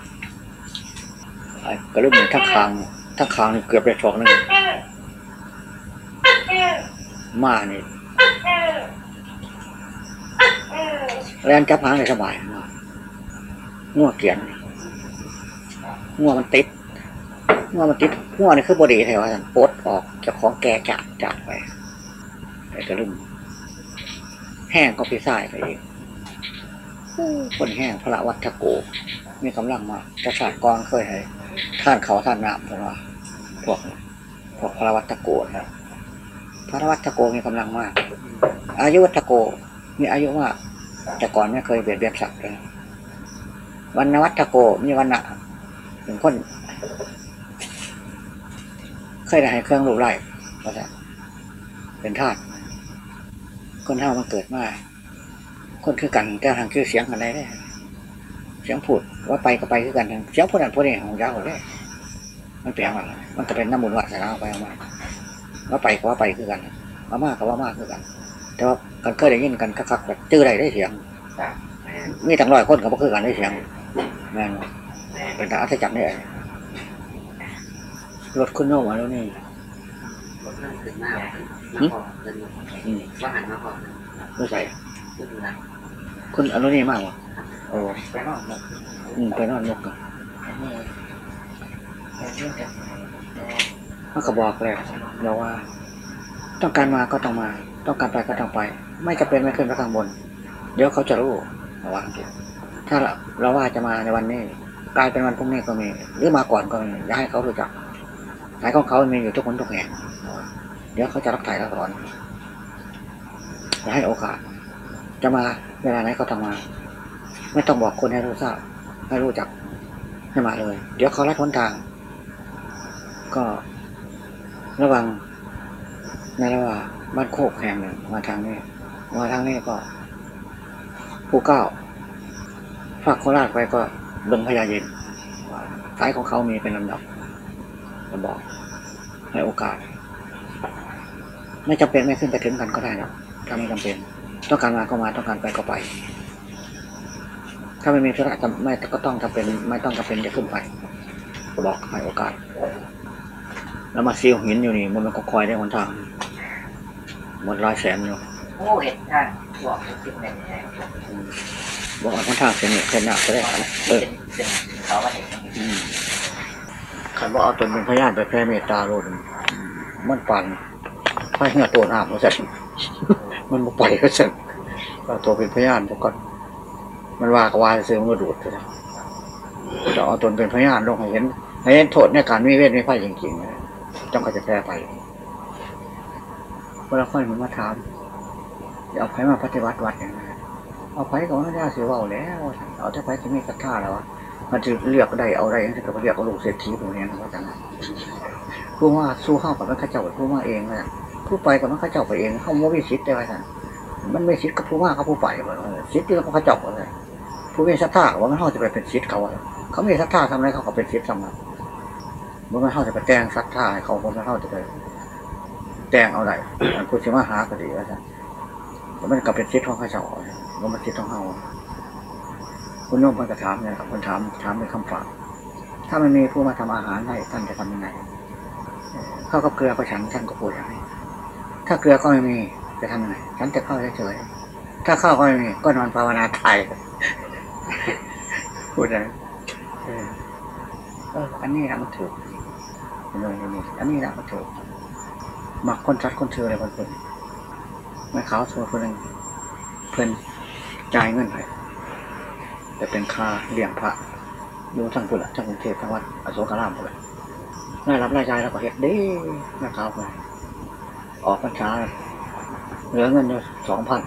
ไอ้กระลุ่มเนี่ยทั้งคาง ทั้งคางเกือบได้สองนึงมานี่แรงจับหางเลยสบายง่วงเกียนง่วงมันติดง่วงมันติดง่วงนี่คือบดีแถวนั้นปดออกจากของแกจากจากไปไปกระลึมแห้งก็พิซ่ายไปเองคนแห้งพระวัฏโก มีกำลังมา กระสาทกรเคยให้ท่านเขาท่านน้ำเพราะว่า พวกพวกพระวัฏโกนะพระวัฏโกมีกำลังมาก อายุวัฏโกมีอายุมากแต่ก่อนไม่เคยเบียดเบียนสัตว์เลยวันนวัตโกมีวันนะถึงคน เคยได้ให้เครื่องรูปไล่ก็จะเป็นทาสคนเท่ามันเกิดมาคนคือกันแต่ทางคือเสียงกันได้เสียงพูดว่าไปก็ไปคือกันเสียงพูดนั้นพูดนี้ของยาวเลย มันเปลี่ยนมามันจะเป็นน้ำมูลวัดสาระไปเอามาว่าไปก็ว่าไปคือกันว่ามากก็ว่ามากคือกัน แต่ว่ากันเคยได้ยินกันคักๆแบบจื้อใดได้เสียงครับแม่นมีทั้งร้อยคนก็บ่คือกันได้เสียงแม่นบ่แม่นเป็นตาอัศจรรย์ได้รถคุณโน้มาแล้วนี่รถนั่งขึ้นหน้ามาพอขึ้นอืมว่าหันมาพอไม่ใส่ขึ้นนะคุณอนุนี่มากวะโอ้ไปนอกหมดอืมไปนอนนกกัน เขาก็บอกเลยเราว่า ต้องการมาก็ต้องมา ต้องการไปก็ต้องไป ไม่จะเป็นไม่ขึ้นไปข้างบน เดี๋ยวเขาจะรู้ระวังถ้าเราเราว่าจะมาในวันนี้กลายเป็นวันพรุ่งนี้ก็มี หรือมาก่อนก็มีอย่าให้เขารู้จักสายของเขามีอยู่ทุกคนทุกแห่งเดี๋ยวเขาจะรับถ่ายรับถอนอย่าให้โอกาส จะมาเวลาไหนก็ต้องมา ไม่ต้องบอกคนให้รู้ทราบให้รู้จักให้มาเลย เดี๋ยวเขาลัดหนทาง ก็ระวังในระหว่างบ้านโคกแห่งหนึ่งมาทางนี้ มาทางนี้ก็ผู้เก้าฝากโคราชไปก็ดงพญาเย็นสายของเขามีเป็นลำดับจะบอกให้โอกาส ไม่จำเป็นไม่ขึ้นไปถึงกันก็ได้หรอกถ้าไม่จำเป็น ต้องการมาก็มาต้องการไปก็ไป ถ้าไม่มีธุระจำไม่ก็ต้องจำเป็น ไม่ต้องจำเป็นจะขึ้นไปก็บอกให้โอกาส แล้วมาซีลหินอยู่นี่มันมันก็คอยได้หนทางหมดร้อยแสนอยู่โอ้เห็นท่านบอกเป็นสิบแม่นแน่อืมบอกว่าหนทางเส้นนี้เส้นหน้าก็ได้นะเออเป็นเป็นเขาว่าเห็นอืมขันว่าเอาตนเป็นพยานไปแพร่เมตตาโลดมันปั่นให้เหงื่อตัวหน้ามันเสร็จมันมาปล่อยก็เสร็จเอาตัวเป็นพยานซะก่อนมันว่าก็ว่าซื้อมันก็ดูดไปแล้วจะเอาตนเป็นพยานลงให้เห็นให้เห็นโทษในการมีเวทมีไฟจริงๆนะ ต้องก็จะแพ้ไปเวลาค่อยมันมาถามจะเอาไผมาปฏิบัติวัดอย่างไรเอาไผก็ไม่ได้เสียว่าแล้ว เอาแต่ไผที่มีศรัทธาแล้ววะมันจะเรียกได้เอาได้ยังไงก็เรียกเอาลูกเศรษฐีพวกนี้นะว่าจังนะผู้ว่าสู้เข้ากับมันข้าเจ้าผู้ว่าเองนะผู้ไปกับมันข้าเจ้าไปเองเขาไม่มีสิทธิ์ได้ว่าจังมันไม่สิทธิ์กับผู้ว่ากับผู้ไปว่าสิทธิ์ที่เขาข้าเจ้าเลยผู้มีศรัทธาว่ามันเขาจะไปเป็นสิทธิ์เขาเขาไมีศรัทธาทำอะไรเขาก็เป็นสิทธิ์ทำนั้น มันไม่เขาจะไปแต่งศรัทธาให้เขาคนม่เขาจะไปแต่งเอาไรผู้ที่มาหาก็ดีว่าจังมันก็เป็นสิดทธิ์ของข้าเจ้ามันเป็นสิทธิ์ของเขาคุณโยมมันก็ถามเนี่ยครับคนถามถามเป็นคำฝากถ้าไม่มีผู้มาทำอาหารให้ท่านจะทำยังไงข้าวกับเกลือก็ฉันท่านก็พูดอย่างนี้ถ้าเกลือก็ไม่มีจะทำยังไงฉันจะเข้าเฉยๆถ้าข้าวก็ไม่มีก็นอนภาวนาไทยพูดนี้เออเอออันนี้นะมันถูก เลยนี่อันนี้นะมันถูกหมักคนชัดคนเชื่ออะไรคนคนไม่ขาวสวคนหนึ่งเพิ่อนจ่ายเงินไปจะเป็นค่าเลี้ยงพระอยู่ทั้งพุ่นละทั้งกรุงเทพทั้งวัดอโศกรามพุ่นละรายรับรายจ่ายแล้วก็เฮ็ดเด้นะครับไปออกพรรษาเหลือเงินอยู่สองพัน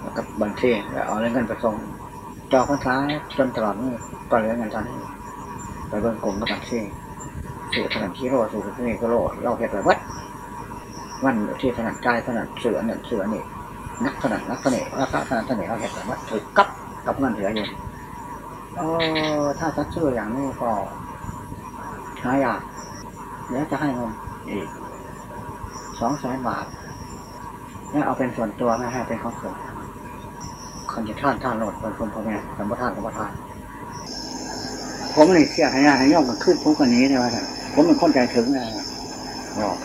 แล้วก็บัญชีแล้วเอาเงินไปส่งจอพรรษาจนตลอดนี่ก็เหลือเงินตอนนี้ไปเบิ่งกลมกับบัญชี สื่อถนัดที่โลสู่ที่นี่ก็โลเราเฮ็ดไปวัดวันที่ถนัดจ่ายถนัดเสือเนี่ยเสือนี่นักถนัดนักถนัดราคาถนัดถนัดเราเฮ็ดไปวัดถือกับกับเงินเหลืออยู่เออถ้าจะชื่ออย่างนี้ก็หายากเดี๋ยวจะให้เงินอีกสองแสนบาทแล้วเอาเป็นส่วนตัวไม่ให้เป็นของส่วนคนจะท่านท่านโหลดเป็นคนพ่อแม่สมบูท่านสมบูท่านผมนี่เสียหายาให้ย่อมกันขึ้นผมกันนี้เลยว่า ผมเป็นคนใจถึงนะบอก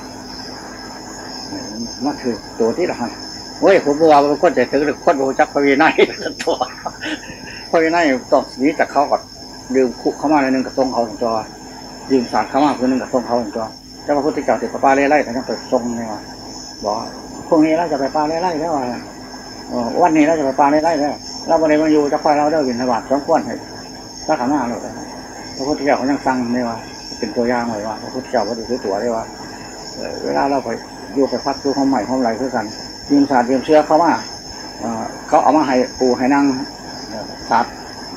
มันคือตัวที่ละหันเว้ยผมบอกว่าเป็นคนใจถึงหรือคนรู้จักพวินัยตัวพวินัยต้องหนีจากเขาก่อนดื่มคุกเข้ามาในหนึ่งกับทรงเขาถึงจอดื่มสารเข้ามาคือหนึ่งกับทรงเขาถึงจอแต่พระพุทธเจ้าติดปลาเล่ไล่แต่ต้องไปทรงไงวะบอกพรุ่งนี้เราจะไปปลาเล่ไล่แล้ววันนี้เราจะไปปลาเล่ไล่แล้วเราวันนี้มาอยู่จะคอยเราเด้อบินทบาทสองขวดให้ถ้าขามาเลยพระพุทธเจ้าเขายังสั่งเลยว่า เป็นตัวอย่างเลยว่าพระพุทธเจ้าก็ดูซื้อตัวเลยว่าเวลาเราไปอยู่ไปพักดูห้องใหม่ห้องไรคือกันยืมศาสตร์ยืมเชื้อเขามาเอ่อเขาเอามาให้ปูให้นั่งศาสตร์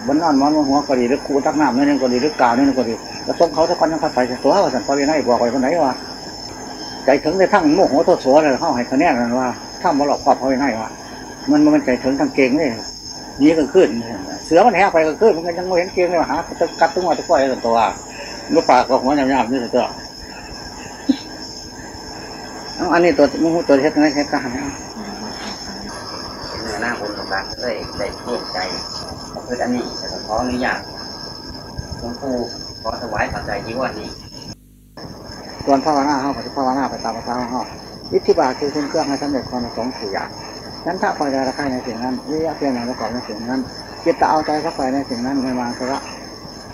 บนนอนมอนหัวก็ดีหรือครูตักน้ำนี่นึงก็ดีหรือกาวนี่นึงก็ดีแล้วส่งเขาทุกคนยังเข้าไปตัวว่าสันพอเรียนบอกไว้คนไหนว่าใจถึงในทั้งโมโหโทษโสเลยเขาให้คะแนนกันว่าถ้ามาหลอกครอบเขาไว้ให้ว่ามันมันใจถึงทางเก่งนี่หนี้ก็ขึ้น เสือมันแหกไปก็ขึ้นมันก็ยังไม่เห็นเก่งเลยว่าหาจะกัดตัวตัวก้อยตัวตัว ลูกปากกับหัวหยาบๆนี่ตัวเอาอันนี้ตัวมูตัวเฮ็ดอะไรเฮ็ดกันนะเนื้อหน้าบุญสมบัติเลยได้เพียใจเพื่ออันนี้แต่ขออนุญาตหลวงปู่ขอถวายปัจจัยที่วันนี้ส่วนภาวนาเฮาก็จะภาวนาไปตามภาษาของเฮาอิทธิบาทคือคุณเครื่องให้สำเร็จความประสงค์สี่อย่างนั้นถ้าพอใจละใครในสิ่งนั้นวิริยะเพียรอย่างประกอบในสิ่งนั้นจิตตะเอาใจเข้าไปในสิ่งนั้นในวางสระ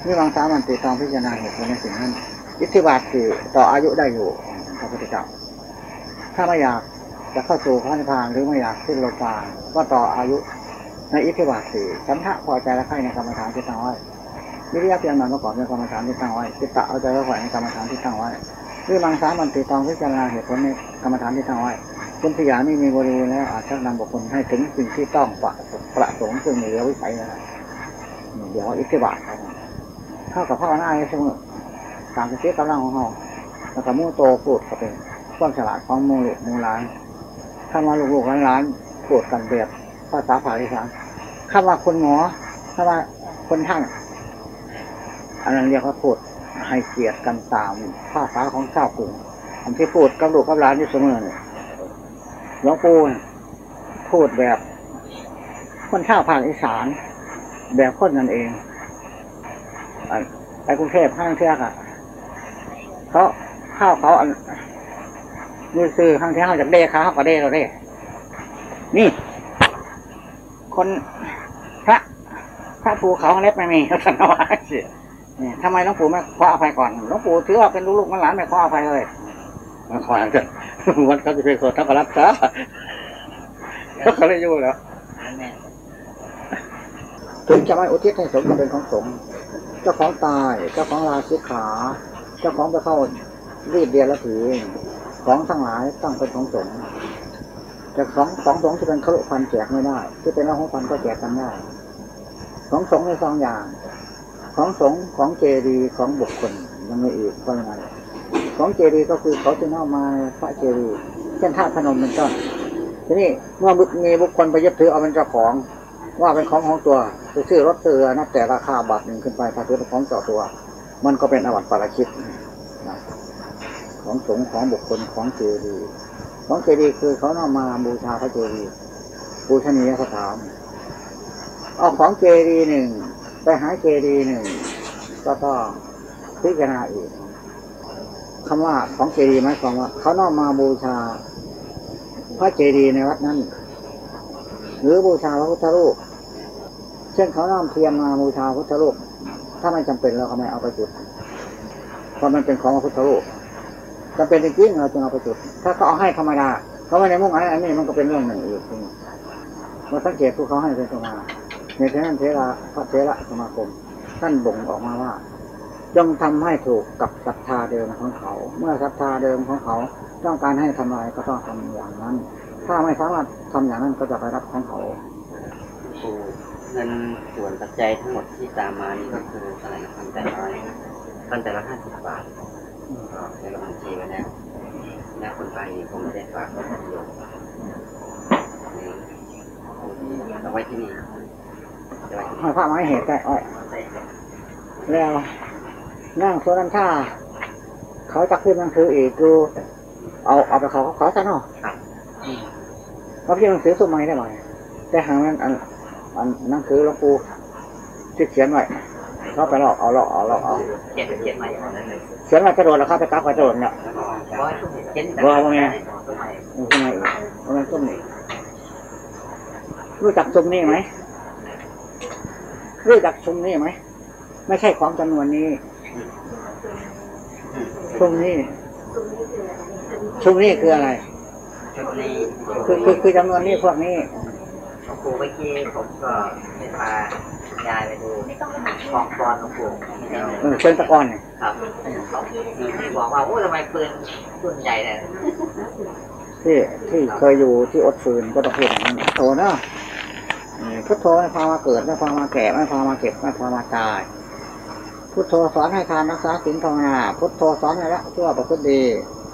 นิวางสามันติตองพิจารณาเหตุผลในสิ่งนั้นอิทธิบาทคือต่ออายุได้อยู่พระพุทธเจ้าถ้าไม่อยากจะเข้าสู่พระนิพพานหรือไม่อยากขึ้นโลกาก็ต่ออายุในอิทธิบาทสี่ฉันทะพอใจและใครในกรรมฐานที่ตั้งไว้วิริยะเพียรมันประกอบในกรรมฐานที่ตั้งไว้จิตตะเอาใจเข้าไปในกรรมฐานที่ตั้งไว้ด้วยมังสามันติตองพิจารณาเหตุผลในกรรมฐานที่ตั้งไว้คุณสยามนี่มีบริบูรณ์แล้วอาจชักนำบุคคลให้ถึงสิ่งที่ต้องประประสงค์ซึ่งเหลือวิสัยนะครับเดี๋ยวอิทธิบาทครับ เท่ากับภาวนาให้เสมอตามสติกำลังของเราแล้วก็มู่โตพูดก็เป็นความฉลาดของมูลูกมูหลานถ้ามาลูกๆหลานๆพูดกันแบบภาษาภาคอีสานคำว่าคนหมอคำว่าคนท่านอันนั้นเรียกว่าพูดให้เกียรติกันตามภาษาของชาวกรุงอันที่พูดกับลูกกับหลานอยู่เสมอเนี่ยหลวงปู่พูดแบบ คนชาวภาคอีสาน แบบคนนั่นเอง ไปกรุงเทพห้างเทือกอะเขาข้าวเขาอันนี่ซื้อห้างเทือกเขาจากเด้ค้าเขาก็เด้เราเด้ นี่ คนพระพระภูเขาเล็บไม่มีสันว่าสินี่ทำไมหลวงปู่ไม่ขออภัยก่อนหลวงปู่ถือว่าเป็นลูกๆหลานไม่ขออภัยเลยมาขอกันวันเขาจะเป็นคนทักรักษาเขาเลยอยู่แล้วถึงจะไม่อุทิศให้สมเป็นของสงฆ์ เจ้าของตาย เจ้าของลาสิขา เจ้าของไปเข้ารีดเดียนและถือของทั้งหลายตั้งเป็นของสงฆ์แต่ของของสงฆ์ที่เป็นขลุพันแจกไม่ได้ ที่เป็นละหงพันก็แจกกันได้ ของสงฆ์ในสองอย่าง ของสงฆ์ของเจดีย์ของบุคคลยังไม่อีกเพราะยังไงของเจดีย์ก็คือเขาที่นอกมาพระเจดีย์เช่นท่าพนมเป็นต้นทีนี้เมื่อมีบุคคลไปยึดถือเอาเป็นเจ้าของ ว่าเป็นของของตัวไปซื้อรถเสือนับแต่ราคาบาทหนึ่งขึ้นไปถ้าถือเป็นของเจ้าตัว มันก็เป็นอวัตปราชิตนะของสงของบุคคลของเจดีย์ของเจดีย์คือเขานำมาบูชาพระเจดีย์บูชนียสถานเอาของเจดีย์หนึ่งไปหาเจดีย์หนึ่งก็ต้องพิจารณาอีกคำว่าของเจดีย์หมายความว่าเขานำมาบูชา พระเจดีย์ในวัดนั้น หรือบูชาพระพุทธรูป เช่นเขาน้ำเทียมมาบูชาพุทธรูปถ้าไม่จำเป็นเราก็ไม่เอาไปจุด เพราะมันเป็นของพุทธรูปจำเป็นจริงๆเราจึงเอาไปจุด ถ้าเขาเอาให้ธรรมดาเขาไม่ในมุ่งอะไรอันนี้มันก็เป็นเรื่องหนึ่งอีกทีมาสังเกตพวกเขาให้เป็นสมาในที่นั้นเทระพระเทระสมาคม ท่านบ่งออกมาว่าจงทำให้ถูกกับศรัทธาเดิมของเขา เมื่อศรัทธาเดิมของเขา ต้องการให้ทำอะไรก็ต้องทำอย่างนั้น ถ้าไม่สามารถทำอย่างนั้นก็จะไปรับของเขา เงินส่วนปัจจัยทั้งหมดที่ตามมานี่ก็คืออะไรนะพันแต่ร้อยพันแต่ละห้าสิบบาทก็ในบัญชีไว้แล้วแล้วคนไปผมไม่ได้ฝากไว้ที่โยมเอาไว้ที่นี่เอาไว้ที่ให้พระไม้เหตุได้อ้อย แล้วนั่งโซนันท่าเขาจะขึ้นหนังสืออีกดูเอาเอาไปเขาเขาขอซะเนาะเขาพี่หนังสือสมัยได้ไหมแต่หางนั้น อันอันหนังสือหลวงปู่ที่เขียนไว้เขาไปลอกเอาลอกเอาลอกเอาเขียนเขียนมาอย่างนั้นเลยเขียนไว้จะโดนแล้วเขาไปกักไว้จะโดนเนี่ยร้อยเขียนว่าว่าไงต้นไม้เออทำไมอีกทำไมต้นนี้รู้จักชุมนี่ไหมรู้จักชุมนี่ไหมไม่ใช่ของจำนวนนี้ชุมนี่ชุมนี่คืออะไรชุดนี้คือคือคือจำนวนนี้พวกนี้ หลวงปู่เมื่อกี้ผมก็ไปพายายไปดูของปลอนหลวงปู่ไม่ได้เออเป็นตะกอนเนี่ยครับบอกว่าโอ้ทำไมปืนรุ่นใหญ่เนี่ยที่ที่เคยอยู่ที่อดฟืนก็ต้องพูดอย่างนั้นโตนะเออพุทโธไม่พามาเกิดไม่พามาแก่ไม่พามาเก็บไม่พามาตาย พุทโธสอนให้ทานรักษาศีลภาวนาพุทโธสอนให้ละชั่วประพฤติดี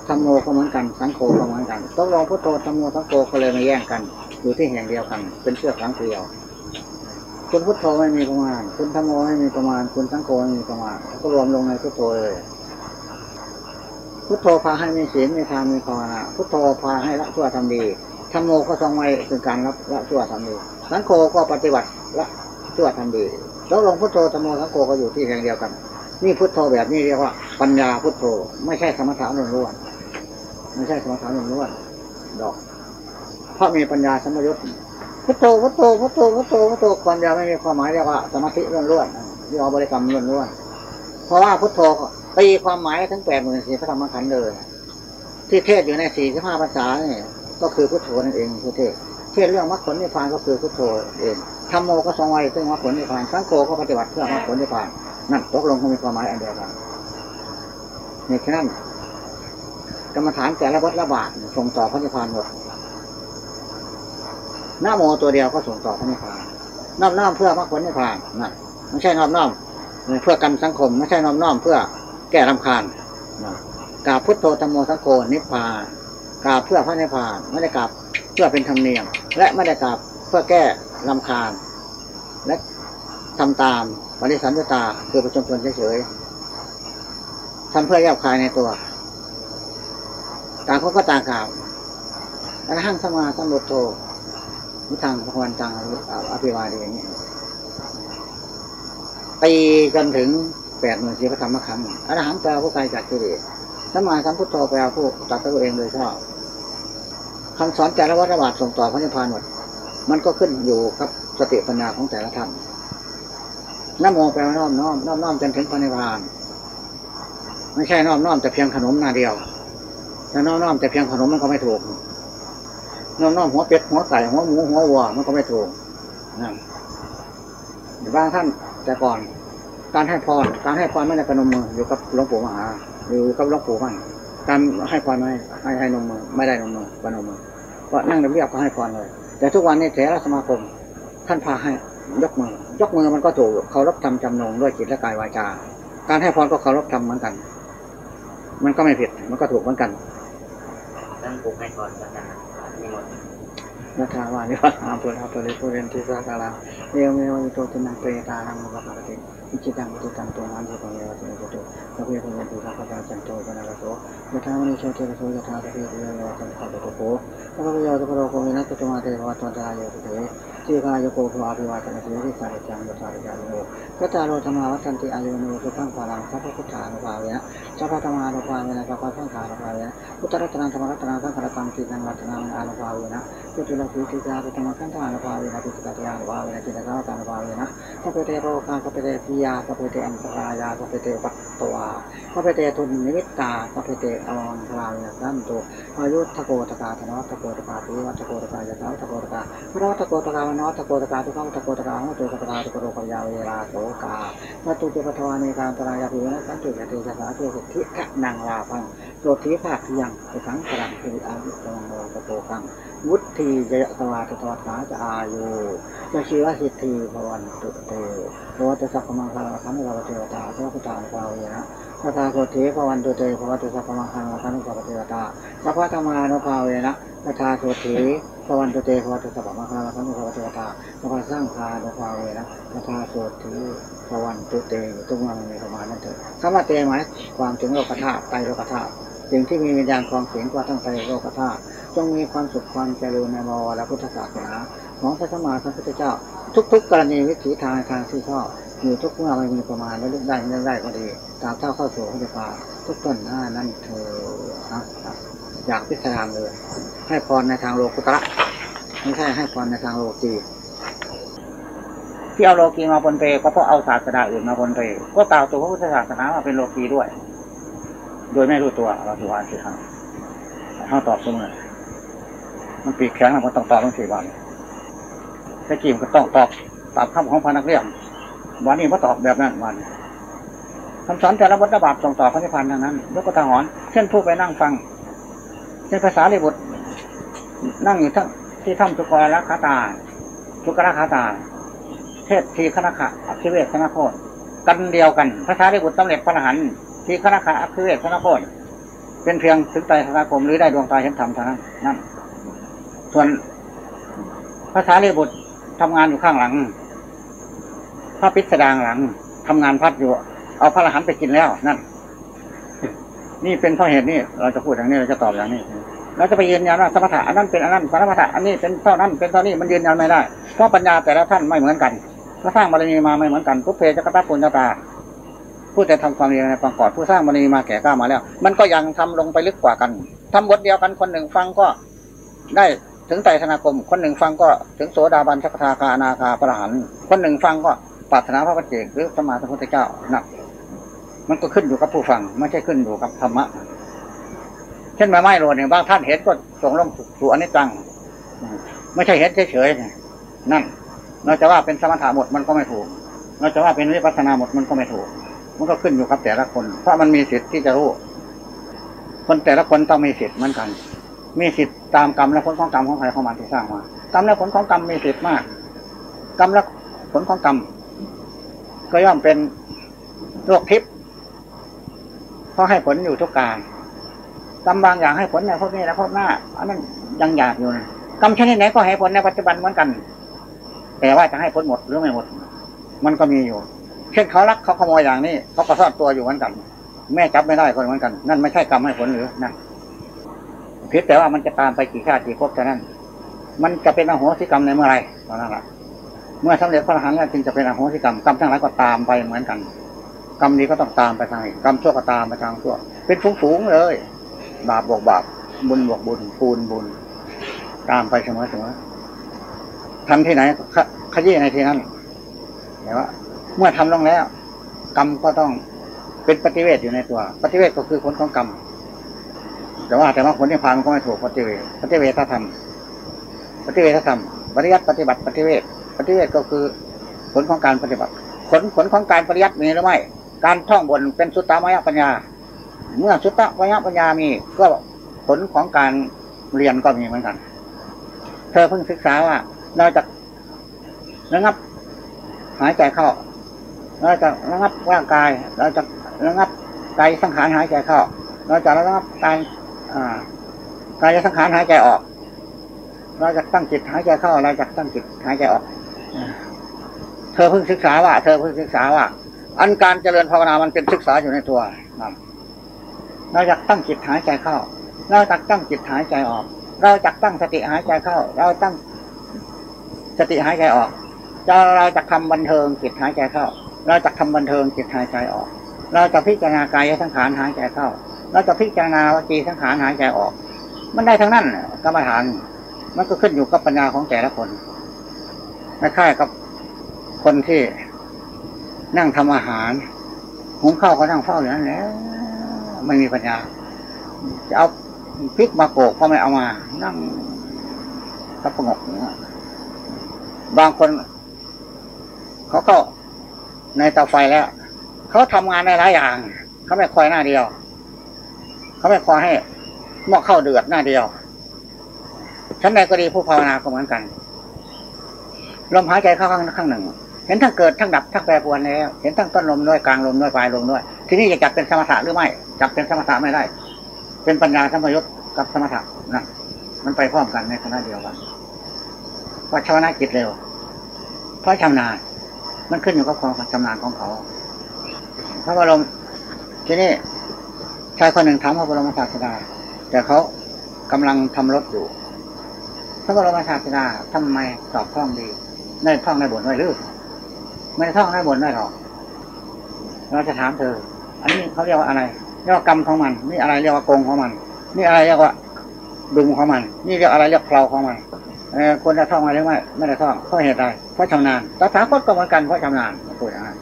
ธรรมโมก็เหมือนกัน สังโฆก็เหมือนกันต้องลองพุทโธธรรมโมสังโฆก็เลยมาแย่งกัน อยู่ที่แห่งเดียวกัน เป็นเชือกครั้งเดียวคุณพุทโธไม่มีประมาณ คุณธรรมโมไม่มีประมาณ คุณสังโฆไม่มีประมาณ ก็รวมลงในพุทโธเลย พุทโธพาให้มีศีลมีทานมีภาวนาพุทโธพาให้ละชั่วทำดีธรรมโมก็ทรงไว้เป็นการรับละชั่วทำดีสังโฆก็ปฏิบัติละชั่วทำดี แล้วลงพุทโธธรรมโมสังโฆก็อยู่ที่แห่งเดียวกัน นี่พุทโธแบบนี้เรียกว่า ปัญญาพุทโธ ไม่ใช่สมถะล้วนๆไม่ใช่สมถะล้วนๆดอก ราะมีปัญญาสมยุทธ์พุทโธพุทโธพุทโธพุทโธพุทโธปัญญาไม่มีความหมายเรียกว่าสมาธิล้วนๆเรียกว่าบริกรรมล้วนๆเพราะว่าพุทโธตีความหมายทั้งแปดหมื่นสี่พระธรรมขันธ์เลยที่เทศอยู่ในสี่สิบห้าภาษาเนี่ยก็คือพุทโธนั่นเองคือเทศเทศเรื่องมรรคผลนิพพานก็คือพุทโธเองธรรมโมก็ทรงไว้ซึ่งมรรคผลนิพพานสังโฆก็ปฏิบัติเพื่อมรรคผลนิพพานนั่นตกลงก็มีความหมายอันเดียวกันนี่แค่นั้นกรรมฐานแต่ละวัดละบาทส่งต่อพระนิพพานหมด นะโมตัวเดียวก็ส่งต่อพระนิพพานน้อมน้อมเพื่อมรรคผลนิพพานนั่นไม่ใช่น้อมน้อมเพื่อกันสังคม ไม่ใช่น้อมน้อมเพื่อแก้รำคาญนั่นกาพุทโธธรรมโมสังโฆนิพพานกาเพื่อพระนิพพานไม่ได้กาบเพื่อเป็นธรรมเนียม และไม่ได้กาบเพื่อแก้รำคาญ และทำตามปฏิสันตตาคือประชมชนเฉยๆทำเพื่อแยบคายในตัว ต่างคนก็ต่างกล่าวอรหังสมาสมุทโธ นิทางพระวันตังอภิวาเดีอย่างนี้ตีจนถึงแปดหมื่นสี่พระธรรมขันธ์อรหังแปลผู้ไกลจากกิเลสสมมาสัมพุทโธแปลผู้ตัดตัวเองโดยชอบคำสอนแต่ละวัฏบาทส่งต่อพระนิพพานหมด มันก็ขึ้นอยู่กับสติปัญญาของแต่ละท่านนโมแปลว่าน้อมน้อมน้อมน้อมจนถึงพระนิพพาน ไม่ใช่น้อมน้อมแต่เพียงขนมหน้าเดียวถ้าน้อมน้อมแต่เพียงขนมมันก็ไม่ถูก น้อมน้อมหัวเป็ดหัวไก่หัวหมูหัววัวมันก็ไม่ถูกนั่นบางท่านแต่ก่อน การให้พรการให้พรไม่ได้ประนมมืออยู่กับหลวงปู่มหาอยู่กับหลวงปู่มั่นการให้พรไม่ให้ให้นมมือไม่ได้นมมือประนมมือก็นั่งเรียบก็ให้พรเลย แต่ทุกวันนี้เถรสมาคม ท่านพาให้ยกมือยกมือมันก็ถูกเคารพธรรมจำนงด้วยจิตและกายวาจา การให้พรก็เคารพธรรมเหมือนกัน มันก็ไม่ผิดมันก็ถูกเหมือนกันท่านปลูกให้ก่อนแล้วกัน นาทาวานิวัฒนาปุราปริปุเรนติสาการาเอวเมวิโตตินังเปตานังมุขปะติอิจิตังปฏิตังตัวนั้นที่ตรงเอวติโตตุสัพเพปุเรนติสัพพะจันโตปนะระโสยะธามณิเชติระโสยะธาสัพเพปุเรนติสัพพะตุโภสัพพะโยตุโรโกวินัสตุมาเตภวัตวันตรายโยตุเตทีกายโกภวาภิวาตนาสิริสาริจังยัตถาริยาโยกัจจาโรธรรมาวัฏันติอายุโนสุขังภารังสัพพะพุทธานุภาเวนะสัพพะธรรมานุภาเวนะสัพพะสังฆานุภาเวนะพุทธรัตนังธรรมรัตนังสังฆรัตนังสีนังรัตนังอานุภาเวนะ จุติลสีติจาตุตมะขันธานุภาเวนะปิสกัตยานุภาเวนะจิตตาตานุภาเวนะข้าพเจ้าโรกาข้าพเจ้าพิยาข้าพเจ้าอันตรายาข้าพเจ้าปัตตวาข้าพเจ้าทุนนิมิตตาข้าพเจ้าอมรพลาเวนะสันตุอายุทโกตกาธนวัตโกตกาปิวัตโกตกายะสาวัตโกตกาพระวัตโกตกาวนวัตโกตกาทุกขวัตโกตกาหัวตุตกาตุกโรกยาเวลาโสกาวัตตุจุปทวานีการตรายาภิวนะสันตุยะติสสาตุสุทธิขะนังลาพังโสธิภาคยังสังสรังคืออายุตวังโลตโตกัง วุฒิจยสวาตตวัสาจะอายุจะชีวสิทธิภวันตุเตภวตสัพพมังคาคันธิกาเทวตาสัพพตาภาเวนะพระตาโคเทภวันตุเตภวตสัพพมังคาคันธิกาเทวตาสัพพธรรมานุภาเวนะพระตาโคเทภวันตุเตภวตสัพพมังคาคันธิกาเทวตาสัพพสร้างคานุภาเวนะพระตาโคเทภวันตุเตตุ้งมันมีประมาณนั้นเถอะคำว่าเตหมายความถึงโลกธาตุไตรโลกธาตุสิ่งที่มีวิญญาณคลองเสียงกว่าทั้งไตรโลกธาตุ จงมีความสุขความเจริญในบวรพุทธศาสนาของพระสัมมาสัมพุทธเจ้า ทุก ๆ กรณีวิถีทางทางที่ชอบอยู่ทุกเมื่อไม่มีประมาณและลึกได้ไม่ได้ก็ดีตามเท่าเข้าสู่พระนิพพาทุกต้นหน้านั่นเธอนะอยากพิสดารเลย ให้พรในทางโลกุตระไม่ใช่ให้พรในทางโลกีที่เอาโลกีมาบนเปก็เพราะเอาศาสนาอื่นมาบนเปก็กล่าวตัวพระพุทธศาสนามาเป็นโลกีด้วย โดยไม่รู้ตัวเราถือว่าสิครับเขาตอบเสมอ มันปีกแข็งมันต้องตอบทั้งสี่วันถ้าจีมก็ต้องตอบตามคำของพนักเรียนวันนี้มาตอบแบบนั้นวันคำสอนแต่ละบทบาทส่งต่อพระนิพพานทั้งนั้นยกกระตาหอนเช่นผู้ไปนั่งฟังเช่นภาษาลิบุตรนั่งอยู่ทั้งที่ถ้ำทุกรรักขาตาทุกรคาตา เทศทีคณะขะอภิเวศคณะโคตกันเดียวกันภาษาลิบุตรสำเร็จพระอรหันต์ทีคณะขะอภิเวศคณะโคตเป็นเพียงถึงใจสนาคมหรือได้ดวงตาเห็นธรรมเท่านั้นนั่น ส่วนภาษาลิบุตรทำงานอยู่ข้างหลัง พระปิสดางหลังทำงานพัดอยู่ เอาพระอรหันต์ไปกินแล้วนั่น นี่เป็นเพราะเหตุนี้เราจะพูดอย่างนี้เราจะตอบอย่างนี้เราจะไปยืนยันว่าสมถะอันนั้นเป็นอันนั้นสมถะอันนี้เป็นเท่านั้นเป็นเท่านี้มันยืนยันไม่ได้เพราะปัญญาแต่ละท่านไม่เหมือนกันพระสร้างบารมีมาไม่เหมือนกันพุทเพจักรพรรดิปุญญาตาผู้แต่ทำความดีในปางก่อนผู้สร้างบารมีมาแก่กล้ามาแล้ว มันก็ยังทำลงไปลึกกว่ากันทำบทเดียวกันคนหนึ่งฟังก็ได้ ถึงไตรธนาคม คนหนึ่งฟังก็ถึงโสดาบันชักทาคาอนาคาพระหันคนหนึ่งฟังก็ปรารถนาพระปัจเจกหรือสมมาสมพุทธเจ้านะมันก็ขึ้นอยู่กับผู้ฟัง ไม่ใช่ขึ้นอยู่กับธรรมะ เช่นไม้ไม้โรดเนี่ยบางท่านเห็นก็ส่งลงสู่อนิจจัง ไม่ใช่เห็นเฉยๆนั่นเราจะว่าเป็นสมถะหมดมันก็ไม่ถูก เราจะว่าเป็นวิปัสสนาหมดมันก็ไม่ถูก มันก็ขึ้นอยู่กับแต่ละคน เพราะมันมีสิทธิ์ที่จะรู้ คนแต่ละคนต้องมีสิทธิ์เหมือนกัน มีสิทธิ์ตามกรรมและผลของกรรมของใครของมันที่สร้างมากรรมและผลของกรรมมีสิทธิ์มากกรรมและผลของกรรมก็ย่อมเป็นโรคทิพย์เพราะให้ผลอยู่ทุกการกรรมบางอย่างให้ผลในพวกนี้และพวกหน้าอันนั้นยังหยาบอยู่นะกรรมชนิดไหนก็ให้ผลในปัจจุบันเหมือนกัน แต่ว่าจะให้ผลหมดหรือไม่หมด มันก็มีอยู่ เช่นเขารักเขาขโมยอย่างนี้เขาก็ซ่อนตัวอยู่เหมือนกัน แม่จับไม่ได้ก็เหมือนกัน นั่นไม่ใช่กรรมให้ผลหรือนั่น เพียงแต่ว่ามันจะตามไปกี่ชาติกี่ภพเท่านั้น มันจะเป็นอโหสิกรรมในเมื่อไรตอนนั้นแหละเมื่อสำเร็จพระอรหันต์แล้วจึงจะเป็นอโหสิกรรมกรรมทั้งหลายก็ตามไปเหมือนกัน กรรมดีก็ต้องตามไปทางนี้กรรมชั่วก็ตามไปทางชั่ว เป็นฝูงๆเลย บาปบวกบาปบุญบวกบุญปูนบุญ ตามไปเสมอเสมอทำที่ไหนขขยี้ในที่นั้นแต่ว่า เมื่อทำลงแล้ว กรรมก็ต้องเป็นปฏิเวทอยู่ในตัว ปฏิเวทก็คือผลของกรรม แต่ว่าแต่ว่าผลที่ผ่านมันก็ไม่ถูกปฏิเวทปฏิเวทถ้าทำปฏิเวทถ้าทำปริยัติปฏิบัติปฏิเวทปฏิเวทก็คือผลของการปฏิบัติ ผลผลของการปริยัติมีหรือไม่ การท่องบนเป็นสุตตามยปัญญา เมื่อสุตตามยปัญญามี ก็ผลของการเรียนก็มีเหมือนกัน เธอเพิ่งศึกษาว่าเราจะระงับ หายใจเข้าเราจะระงับร่างกาย เราจะระงับกายสังขารหายใจเข้า เราจะระงับกายอ่า กายสังขารหายใจออก เราจะตั้งจิตหายใจเข้าเราจะตั้งจิตหายใจออก เธอเพิ่งศึกษาว่า เธอเพิ่งศึกษาว่า อันการเจริญภาวนามันเป็นศึกษาอยู่ในตัวเราจะตั้งจิตหายใจเข้า เราจะตั้งจิตหายใจออก เราจะตั้งสติหายใจเข้า เราตั้งสติหายใจออกจะเราจะทำบันเทิงจิตหายใจเข้า เราจะทำบันเทิงจิตหายใจออก เราจะพิจารณากายสังขารหายใจเข้า เราจะพิจารณาวจีสังขารหายใจออก มันได้ทั้งนั้นกรรมฐาน มันก็ขึ้นอยู่กับปัญญาของแต่ละคนคล้ายๆกับคนที่นั่งทำอาหารหุงข้าวก็นั่งเฝ้าอย่างนั้นแหละไม่มีปัญญา จะเอาพริกมาโกกก็ไม่เอามา นั่งก็สงบอย่างบบางคน เขาเข้าในเตาไฟแล้ว เขาทำงานในหลายอย่าง เขาไม่คอยหน้าเดียว เขาไม่คอให้หม้อข้าเดือดหน้าเดียวฉันใดก็ดีผู้ภาวนาก็เหมือนกันลมหายใจเข้าข้างข้างหนึ่ง เห็นทั้งเกิดทั้งดับทั้งแปรปรวนแล้วเห็นทั้งต้นลมด้วยกลางลมด้วยปลายลมด้วย ที่นี่จะจับเป็นสมถะหรือไม่จับเป็นสมถะไม่ได้ เป็นปัญญาสมยุทธกับสมถะนะมันไปพร้อมกันในคณะเดียวกันเพราะชาวนาจิตเร็วเพราะชำนาญมันขึ้นอยู่กับความชำนาญของเขาพระบรมที่นี่ ชายคนหนึ่งถามพระบรมศาสดา แต่เขากำลังทำรถอยู่ พระบรมศาสดาทำไมตอบคล่องดีได้ท่องได้บนไว้หรือไม่ได้ท่องได้บนไว้หรอกเราจะถามเธอ อันนี้เขาเรียกว่าอะไร เรียกว่ากรรมของมัน นี่อะไรเรียกว่าโกงของมัน นี่อะไรเรียกว่าดึงของมัน นี่เรียกอะไรเรียกเพลาของมันคนจะท่องอะไรหรือไม่ไม่ได้ท่องเพราะเหตุใดเพราะชำนาญตถาคตก็เหมือนกันเพราะชำนาญพูดอย่างนั้น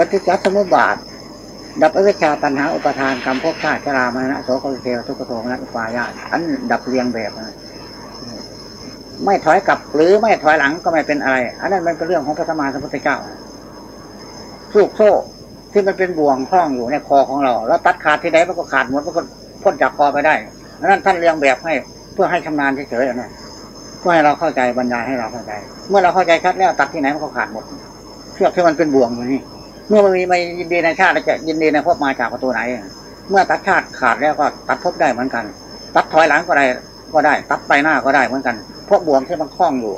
ปฏิจจสมุปบาท ดับอวิชชาตัณหาอุปทานกรรมภพชาติชรามรณะโสกวิเทวทุกขโทมนัสอุปายาตอันดับเรียงแบบนะไม่ถอยกลับหรือไม่ถอยหลังก็ไม่เป็นอะไร อันนั้นมันเป็นเรื่องของพระสมมาสัมพุทธเจ้าสูกโซ่ที่มันเป็นบ่วงคล้องอยู่ในคอของเรา แล้วตัดขาดที่ไหนมันก็ขาดหมดมันก็พ้นจากคอไปได้อันนั้นท่านเรียงแบบให้เพื่อให้ชำนาญเฉยๆอันนั้นเพื่อให้เราเข้าใจบรรยายให้เราเข้าใจ เมื่อเราเข้าใจชัดแล้วตัดที่ไหนมันก็ขาดหมดเชือกที่มันเป็นบ่วงอยู่นี่ เมื่อมันมีไม่ยินดีในชาติจะยินดีในภพมาจากประตูไหน เมื่อตัดชาติขาดแล้วก็ตัดภพได้เหมือนกัน ตัดถอยหลังก็ได้ก็ได้ ตัดไปหน้าก็ได้เหมือนกันเพราะบ่วงที่มันคล้องอยู่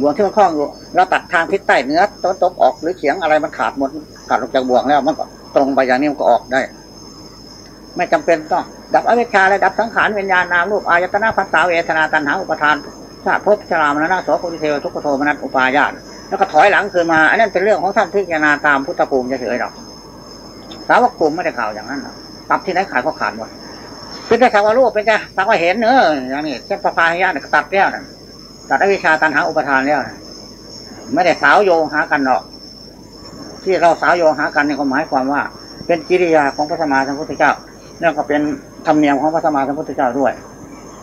บ่วงที่มันคล้องอยู่เราตัดทางทิศใต้เนื้อต้นตกออกหรือเฉียงอะไรมันขาดหมดขาดออกจากบ่วงแล้วมันก็ตรงไปอย่างนี้มันก็ออกได้ ไม่จำเป็นต้องดับอวิชชาและดับสังขารวิญญาณนามรูปอายตนะภาษาเวทนาตัณหาอุปทานชาติภพชรามรณะโสภุเทวทุกขโทมนัสอุปายาต แล้วก็ถอยหลังคืนมา อันนั้นเป็นเรื่องของท่านพิจารณาตามพุทธภูมิเฉยๆหรอกสาวกภูมิไม่ได้ข่าวอย่างนั้นหรอกตับที่ไหนขาดก็ขาดหมดเป็นแต่สักว่ารู้เป็นแต่สักว่าเห็นเนอะอย่างนี้เช่นพระพายะเนี่ยตัดแล้วนะตัดอวิชาตันหาอุปทานแล้วนะไม่ได้สาวโยงหากันหรอก ที่เราสาวโยงหากันเนี่ยหมายความว่า เป็นกิริยาของพระสมมาสัมพุทธเจ้าแล้วก็เป็นธรรมเนียมของพระสมมาสัมพุทธเจ้าด้วย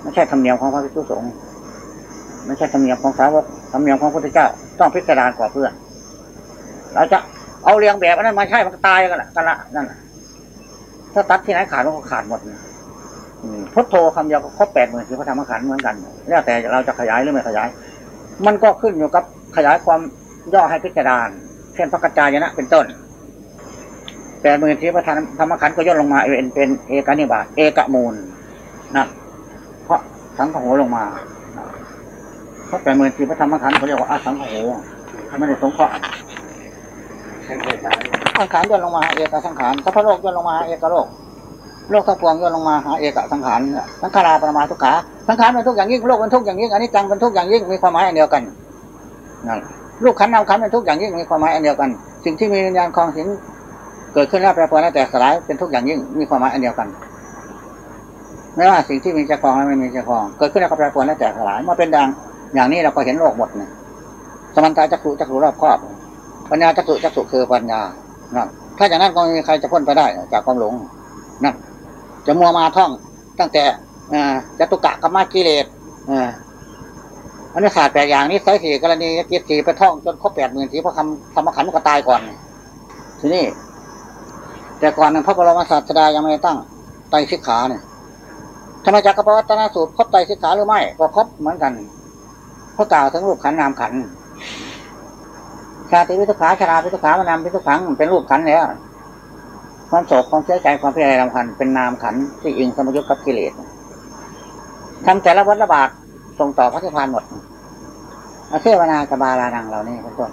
ไม่ใช่ธรรมเนียมของพระภิกษุสงฆ์ไม่ใช่ธรรมเนียมของสาวกธรรมเนียมของพระพุทธเจ้า ต้องพิจารณากว่าเพื่อนเราจะเอาเรียงแบบอันนั้นมาใช่มันก็ตายกันละกันละนั่นน่ะถ้าตัดที่ไหนขาดมันก็ขาดหมดพุทโธคำเดียวก็ครบแปดหมื่นสี่พระธรรมขันธ์เหมือนกันแล้วแต่เราจะขยายหรือไม่ขยาย มันก็ขึ้นอยู่กับขยายความย่อให้พิจารณาเช่นพระกัจจายนะ เป็นต้นแปดหมื่นสี่พระธรรมขันธ์ก็ย่นลงมาเป็นเป็นเอกนิบาตเอกมูลนั่นเพราะสังขโหลงมา พราะแปดหมื่นสี่พระธรรมขันธ์เขาเรียกว่าอาสังขโหเขาไม่ได้สงเคราะห์ท่าคยสายสังขารย่นลงมาหาเอกสังขารสัพพโลกย่นลงมาหาเอกโลก โลกทั้งปวงย่นลงมาหาเอกสังขารสังขาราปรมาทุกขาสังขารเป็นทุกอย่างยิ่งโลกเป็นทุกอย่างยิ่งอันนี้จังเป็นทุกอย่างยิ่งมีความหมายอันเดียวกันนั่นลูกขันนามขันเป็นทุกอย่างยิ่งมีความหมายอันเดียวกัน สิ่งที่มีวิญญาณคลองสิงเกิดขึ้นแล้วแปรปรวนแล้วแต่สลายเป็นทุกอย่างยิ่งมีความหมายอันเดียวกันไม่ว่าสิ่งที่มีเจ้าของและไม่มีเจ้าของ เกิดขึ้นแล้วก็แปรปรวนแล้วแต่สลายมื่อเป็นดัง อย่างนี้เราก็เห็นโลกหมดนี่ยสมันตาจักรุจักรุรอบครอบปัญญาจักรุจักรุคือปัญญานั่นถ้าอย่างนั้นก็ไม่มีใครจะพ้นไปได้ จากความหลงนั่นจะมัวมาท่องตั้งแต่อ่าจตุกะกรรมกิเลสอ่าอันนี้ขาดแปดอย่างนี้ใช้สี่กรณีจิตสี่ไปท่องจนครบแปดหมื่นสีพระคำธรรมขันธ์ก็ตายก่อน ทีนี้ แต่ก่อนนั้นพระบรมศาสดายังไม่ตั้งไตรสิกขาเนี่ยทำไมจักรปวัตนาสูตรครบไตรสิกขาหรือไม่ก็ครบเหมือนกัน เพรากล่าวถึงรูปขันนามขันชาติวิทุขาชราวิทุขามานามวิทุขังเป็นรูปขันแล้วความโศกความเสียใจความพิไรรำพันเป็นนามขันที่อิงสมยุทธกับกิเลสทำแต่ละวัฏบาทส่งต่อพระนิพพานหมดอาเทวนาจะบาลานังเหล่านี้เป็นต้น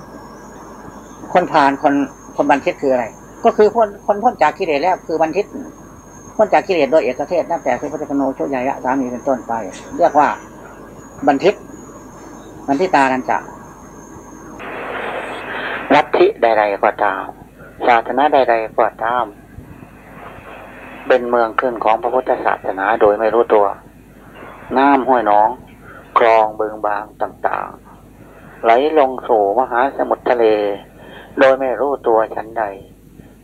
คนผ่านคนคนบันทิตคืออะไร ก็คือคนคนพ้นจากกิเลสแล้วคือบันทิตพ้นจากกิเลสโดยเอกเทศนับแต่พระเจ้าโนโชยยะสามีเป็นต้นไป เรียกว่าบันทิต บันทิตานันจะลัทธิใดๆก็ตามศาสนาใดๆก็ตามเป็นเมืองขึ้นของพระพุทธศาสนาโดยไม่รู้ตัวน้ำห้วยน้อง คลองเบิงบางต่างๆ ไหลลงสู่มหาสมุทรทะเล โดยไม่รู้ตัวชั้นใด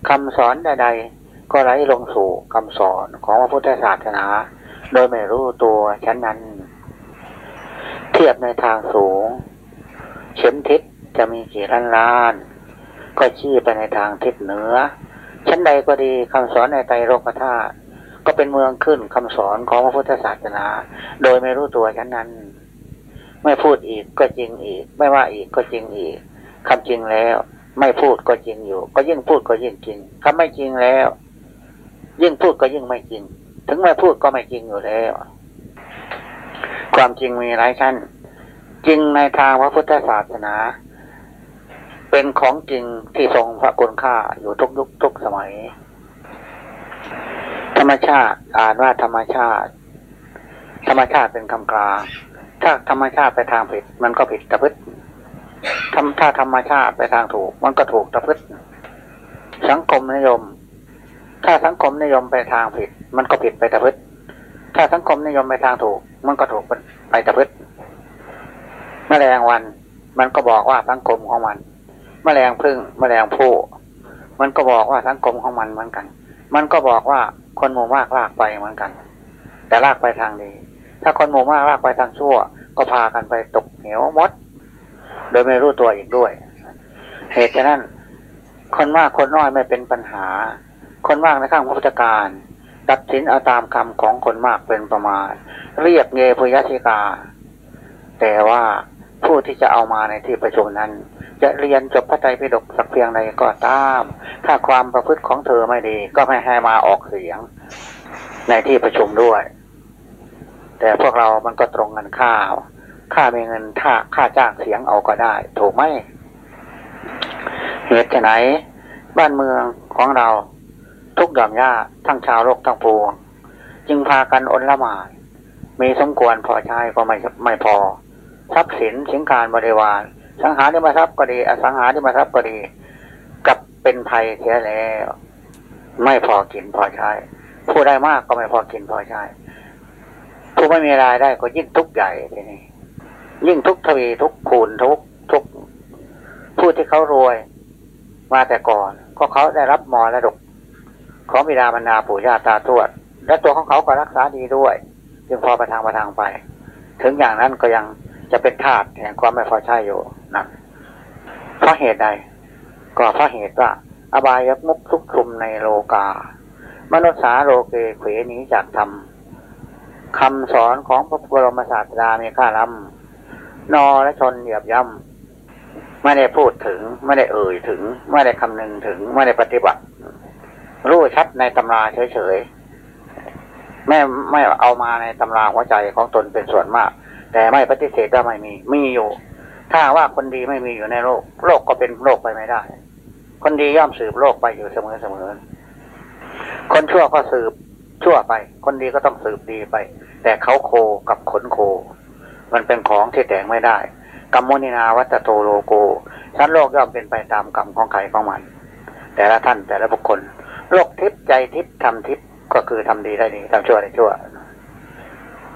คำสอนใดๆ ก็ไหลลงสู่คำสอนของพระพุทธศาสนา โดยไม่รู้ตัวชั้นนั้น ทียบในทางสูง เข็มทิศจะมีกี่ล้านล้าน ก็ชี้ไปในทางทิศเหนือ ชั้นใดก็ดีคำสอนในไตรโลกธาตุก็เป็นเมืองขึ้นคำสอนของพระพุทธศาสนา โดยไม่รู้ตัวชั้นนั้น ไม่พูดอีกก็จริงอีก ไม่ว่าอีกก็จริงอีกคำจริงแล้ว ไม่พูดก็จริงอยู่ ก็ยิ่งพูดก็ยิ่งจริงคำไม่จริงแล้ว ยิ่งพูดก็ยิ่งไม่จริง ถึงไม่พูดก็ไม่จริงอยู่แล้ว ความจริงมีหลายชั้น จริงในทางพระพุทธศาสนา เป็นของจริงที่ทรงพระคุณค่าอยู่ทุกยุคทุกสมัย ธรรมชาติอ่านว่าธรรมชาติ ธรรมชาติเป็นคำกลางถ้าธรรมชาติไปทางผิด มันก็ผิดตะพึดทำถ้าธรรมชาติไปทางถูก มันก็ถูกตะพึดสังคมนิยม ถ้าสังคมนิยมไปทางผิด มันก็ผิดไปต่พืชถ้าสังคมนิยมไปทางถูก มันก็ถูกไปแต่พืชแมลงวัน มันก็บอกว่าสังคมของมัน แมลงพึ่งแมลงผู้มันก็บอกว่าสังคมของมันเหมือนกัน มันก็บอกว่าคนหมู่มากลากไปเหมือนกัน แต่ลากไปทางดี ถ้าคนหมู่มากลากไปทางชั่ว ก็พากันไปตกเหวมด โดยไม่รู้ตัวอีกด้วย เหตุฉะนั้น คนมากคนน้อยไม่เป็นปัญหา คนมากในข้างพุทธการตัดสินเอาตามคำของคนมากเป็นประมาณ เรียกเยพุยชิกา แต่ว่าผู้ที่จะเอามาในที่ประชุมนั้น จะเรียนจบพระไตรปิฎกสักเพียงใดก็ตาม ถ้าความประพฤติของเธอไม่ดี ก็ไม่ให้มาออกเสียง ในที่ประชุมด้วย แต่พวกเรามันก็ตรงกันข้าวค่ามีเงินถ้าค่าจ้างเสียงเอาก็ได้ ถูกไหมเหตุไหน บ้านเมืองของเรา ทุกหย่อมย่าทั้งชาวโลกทั้งปวง จึงพากันอนละหมาด มีสมควรพอใช้ก็ไม่ไม่พอ ทรัพย์สินสินการบริวาร สังหาริมทรัพย์ก็ดี อสังหาริมทรัพย์ก็ดีกับเป็นภัยเสียแล้ว ไม่พอกินพอใช้ผู้ได้มากก็ไม่พอกินพอใช้ผู้ไม่มีรายได้ก็ยิ่งทุกข์ใหญ่ทีนี้ยิ่งทุกข์ทวีทุกข์คูณทุกทุกผู้ที่เขารวยมาแต่ก่อน ก็เขาได้รับมรดกของบิดามารดาปู่ย่าตาทวด และตัวของเขาก็รักษาดีด้วย จึงพอประทางประทางไป ถึงอย่างนั้นก็ยังจะเป็นธาตุแห่งความไม่พอใช่อยู่นะเพราะเหตุใด ก็เพราะเหตุว่า อบายมุกทุกชุมในโลกา มนุษย์สาโลเกเขวนี้จากธรรมคำสอนของพระบรมศาสดามีค่าล้ำนอและชนเหยียบย่ำไม่ได้พูดถึง ไม่ได้เอ่ยถึง ไม่ได้คำนึงถึง ไม่ได้ปฏิบัติ รู้ชัดในตำราเฉยๆ ไม่ไม่เอามาในตำราหัวใจของตนเป็นส่วนมาก แต่ไม่ปฏิเสธว่าไม่มีมีอยู่ ถ้าว่าคนดีไม่มีอยู่ในโลก โลกก็เป็นโลกไปไม่ได้ คนดีย่อมสืบโลกไปอยู่เสมอเสมอคนชั่วก็สืบชั่วไป คนดีก็ต้องสืบดีไป แต่เขาโคกับขนโค มันเป็นของที่แต่งไม่ได้กรรมโมนินาวัตโตโลโกชั้นโลกย่อมเป็นไปตามกรรมของใครของมัน แต่ละท่านแต่ละบุคคล โลกทิพย์ใจทิพย์ทำทิพย์ ก็คือทำดีได้ดีทำชั่วได้ชั่ว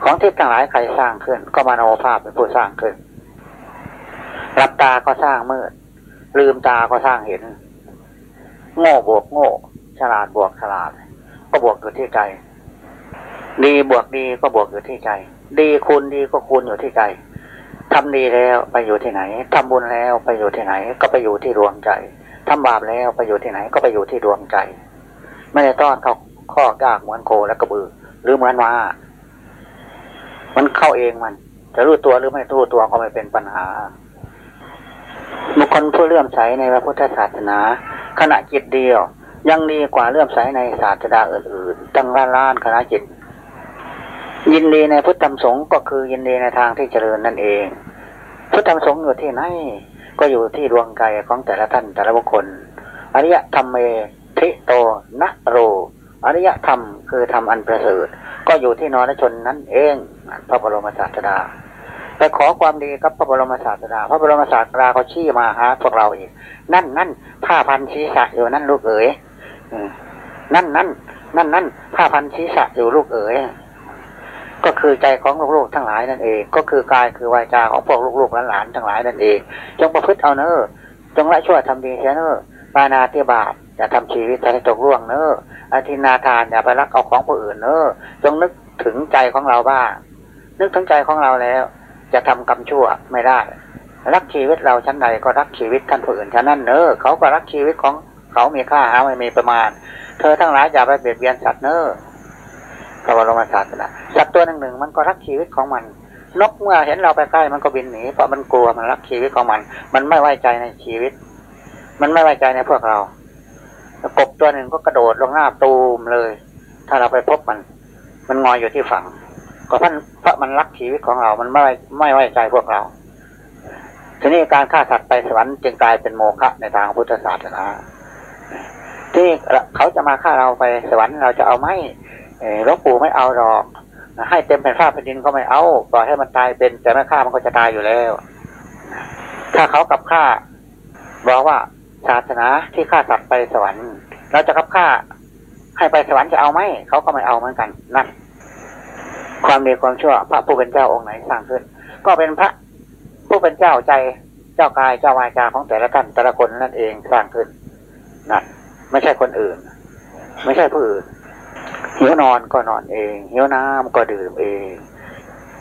ของทิพย์ทั้งหลายใครสร้างขึ้น ก็มาโนภาพเป็นผู้สร้างขึ้นหลับตาก็สร้างมืด ลืมตาก็สร้างเห็น โง่บวกโง่ ฉลาดบวกฉลาด ก็บวกอยู่ที่ใจ ดีบวกดีก็บวกอยู่ที่ใจ ดีคูณดีก็คูณอยู่ที่ใจทำดีแล้วไปอยู่ที่ไหนทำบุญแล้วไปอยู่ที่ไหน ก็ไปอยู่ที่ดวงใจทำบาปแล้วไปอยู่ที่ไหน ก็ไปอยู่ที่ดวงใจ ไม่ได้ต้อนเข้า ข้อยากเหมือนโคและกระบือ หรือเหมือนว่ามันเข้าเองมัน จะรู้ตัวหรือไม่รู้ตัวก็ไม่เป็นปัญหาบุคคลผู้เลื่อมใสในพระพุทธศาสนา ขณะจิตเดียว ยังดีกว่าเลื่อมใสในศาสดาอื่น ๆ ตั้งล้านล้านคณะจิต ยินดีในพุทธธรรมสงฆ์ก็คือยินดีในทางที่เจริญนั่นเอง พุทธธรรมสงฆ์อยู่ที่ไหนก็อยู่ที่ดวงใจของแต่ละท่านแต่ละบุคคลอริยธรรมเมทิโตนะโร อริยธรรมคือธรรมอันประเสริฐก็อยู่ที่นรชนนั่นเอง พระบรมศาสดาไปขอความดีกับพระบรมศาสดา พระบรมศาสดาเขาชี้มาหาพวกเราอีก นั่นนั่นผ้าพันศีรษะอยู่นั่นลูกเอ๋ยนั่นนั่นนั่นนั่นผ้าพันศีรษะอยู่ลูกเอ๋ยก็คือใจของลูกๆทั้งหลายนั่นเอง ก็คือกายคือวาจาของพวกลูกๆหลานๆทั้งหลายนั่นเอง จงประพฤติเอาเนอจงละชั่วทำดีเสียเนอปานาตีบาป อย่าทำชีวิตให้ตกล่วงเนออาทินาทานอย่าไปรักเอาของผู้อื่นเนอจงนึกถึงใจของเราบ้าง นึกถึงใจของเราแล้ว จะทำกรรมชั่วไม่ได้ รักชีวิตเราชั้นใดก็รักชีวิตท่านผู้อื่นชั้นนั้นเนอเขาก็รักชีวิตของเขามีค่าหาไม่มีประมาณ เธอทั้งหลายอย่าไปเบียดเบียนสัตว์เนอพระบรมศาสดาสัตว์ตัวหนึ่งหนึ่งมันก็รักชีวิตของมัน นกเมื่อเห็นเราไปใกล้มันก็บินหนีเพราะมันกลัวมันรักชีวิตของมัน มันไม่ไว้ใจในชีวิต มันไม่ไว้ใจในพวกเรา ตัวหนึ่งก็กระโดดลงหน้าตูมเลย ถ้าเราไปพบมัน มันงอยอยู่ที่ฝั่งก็พราะเพราะมันรักชีวิตของเรา มันไม่ไม่ไว้ใจพวกเรา ทีนี้การฆ่าสัตว์ไปสวรรค์จึงกลายเป็นโมฆะในทางพุทธศาสนา ที่เขาจะมาฆ่าเราไปสวรรค์เราจะเอาไหมหลวงปู่ไม่เอาหรอก ให้เต็มแผ่นฟ้าแผ่นดินก็ไม่เอาปล่อยให้มันตายเป็น แต่ไม่ฆ่ามันก็จะตายอยู่แล้ว ถ้าเขากับฆ่าบอกว่าศาสนาที่ฆ่าสัตว์ไปสวรรค์ เราจะกับฆ่าให้ไปสวรรค์จะเอาไหมเขาก็ไม่เอาเหมือนกันนั่นความดีความชั่ว พระผู้เป็นเจ้าองค์ไหนสร้างขึ้น ก็เป็นพระผู้เป็นเจ้าใจเจ้ากายเจ้าวาจาของแต่ละท่านแต่ละคนนั่นเองสร้างขึ้นนั่นไม่ใช่คนอื่น ไม่ใช่ผู้อื่นหิวนอนก็นอนเองหิวน้ำก็ดื่มเอง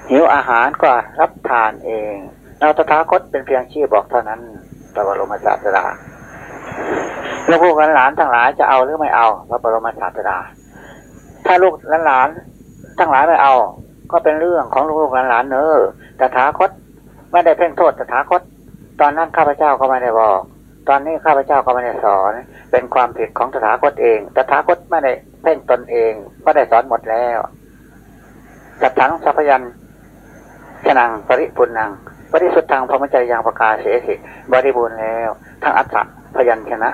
หิวอาหารก็รับทานเองเราตถาคตเป็นเพียงชื่อบอกเท่านั้นพระบรมศาสดา แล้วพวกหลานทั้งหลายจะเอาหรือไม่เอาพระบรมศาสดา ถ้าลูกหลานทั้งหลายไม่เอา ก็เป็นเรื่องของลูกหลานเนอะตถาคตไม่ได้เพ่งโทษตถาคต ตอนนั้นข้าพเจ้าก็ไม่ได้บอก ตอนนี้ข้าพเจ้าก็ไม่ได้สอน เป็นความผิดของตถาคตเองตถาคตไม่ได้เพ่งตนเองก็ได้สอนหมดแล้วสัทธังสัพยัญชนังปริปุนังปริสุทธังพรมจริยังประกาศเสสิบริบูรณ์แล้ว ทั้งอัฏฐพยัญชนะ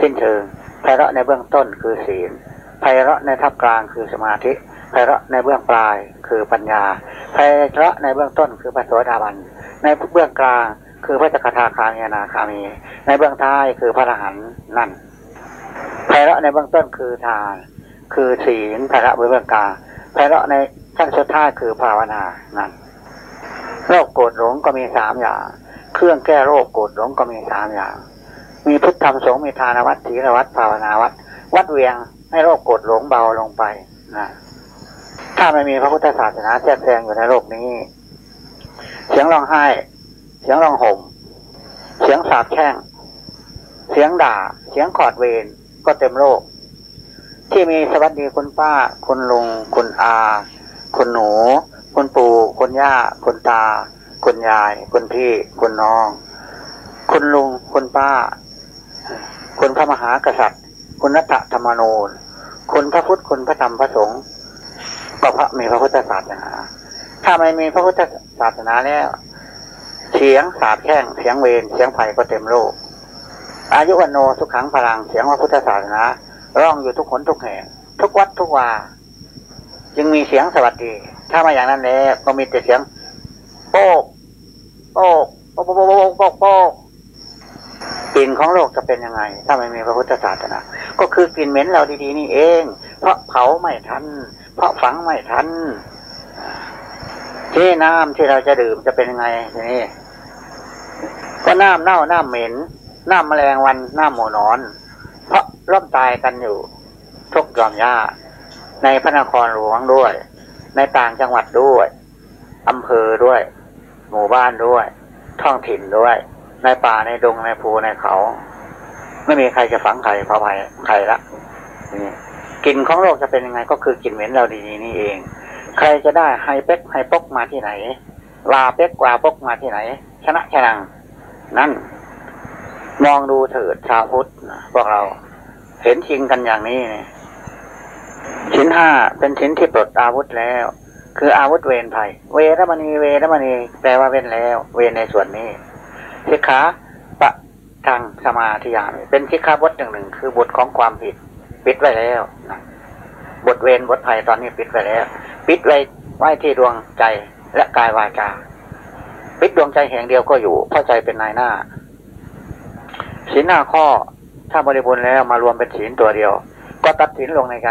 สิ้นเชิงไพเราะในเบื้องต้นคือศีลไพเราะในทับกลางคือสมาธิไพเราะในเบื้องปลายคือปัญญาไพเราะในเบื้องต้นคือพระโสดาบัน ในเบื้องกลางคือพระจักรทาคามีนาคามี ในเบื้องท้ายคือพระอรหันต์นั่นไพเราะในเบื้องต้นคือทานคือศีลไพเราะในเบื้องกลางไพเราะในขั้นสุดท้ายคือภาวนานั่นโรคโกรธหลงก็มีสามอย่าง เครื่องแก้โรคโกรธหลงก็มีสามอย่าง มีพุทธธรรมสงฆ์มีทานวัดศีลวัดภาวนาวัด วัดเวียงให้โรคกรธหลงเบาลงไปนะถ้าไม่มีพระพุทธศาสนาแทรกแซงอยู่ในโลกนี้ เสียงร้องไห้ เสียงร้องห่ม เสียงสาบแช่ง เสียงด่า เสียงขอดเวรก็เต็มโลก ที่มีสวัสดีคุณป้า คุณลุง คุณอา คุณหนู คุณปู่คุณย่า คุณตา คุณยาย คุณพี่ คุณน้อง คุณลุง คุณป้า คุณพระมหากษัตริย์ คุณนัตธรรมโนูญคุณพระพุทธคุณพระธรรมพระสงฆ์ก็พระมีพระพุทธศาสนา ถ้าไม่มีพระพุทธศาสนาแล้วเสียงสาบแช่งเสียงเวรเสียงไผ่ก็เต็มโลก อายุวันโนทุกขังพลังเสียงว่าพุทธศาสนาร้องอยู่ทุกคนทุกแห่ง ทุกวัดทุกวาจึงมีเสียงสวัสดี ถ้ามาอย่างนั้นแล้วก็มีแต่เสียงโป๊กโป๊กโป๊กโป๊กโป๊กโป๊ก กลิ่นของโลกจะเป็นยังไง ถ้าไม่มีพระพุทธศาสนา ก็คือกลิ่นเหม็นเราดีๆนี่เอง เพราะเผาไม่ทัน เพราะฝังไม่ทันที่น้ำที่เราจะดื่มจะเป็นยังไงทีนี้ก็น้ำเน่าน้ำเหม็น น้ำแมลงวันน้ำหมูนอน เพราะร่มตายกันอยู่ทุกย่อมยาในพระนครหลวงด้วย ในต่างจังหวัดด้วยอำเภอด้วย หมู่บ้านด้วย ท้องถิ่นด้วย ในป่าในดงในภูในเขา ไม่มีใครจะฝังใครเผาภัยใครละนี่กลิ่นของโลกจะเป็นยังไงก็คือกลิ่นเหม็นเราดีนี่เอง ใครจะได้ไฮเป็กไฮปกมาที่ไหนลาเป็กกว่าปกมาที่ไหน ชนะชนัง นั่น มองดูเถิดชาวพุทธพวกเรา เห็นชิงกันอย่างนี้เนี่ยชิ้นห้าเป็นชิ้นที่ปลดอาวุธแล้ว คืออาวุธเวรภัย เวรมณีเวรมณีแปลว่าเว้นแล้ว เวรในส่วนนี้ สิกขาปะทางสมาธิยามเป็นสิกขาบทหนึ่งหนึ่งคือบทของความผิด ปิดไว้แล้วนะบทเวรบทภัยตอนนี้ปิดไว้แล้ว ปิดไว้ไว้ที่ดวงใจและกายวาจาปิดดวงใจแห่งเดียวก็อยู่เพราะใจเป็นนายหน้าศีลหน้าข้อถ้าบริบูรณ์แล้วมารวมเป็นศีลตัวเดียว ก็ตัดสินลงในใจ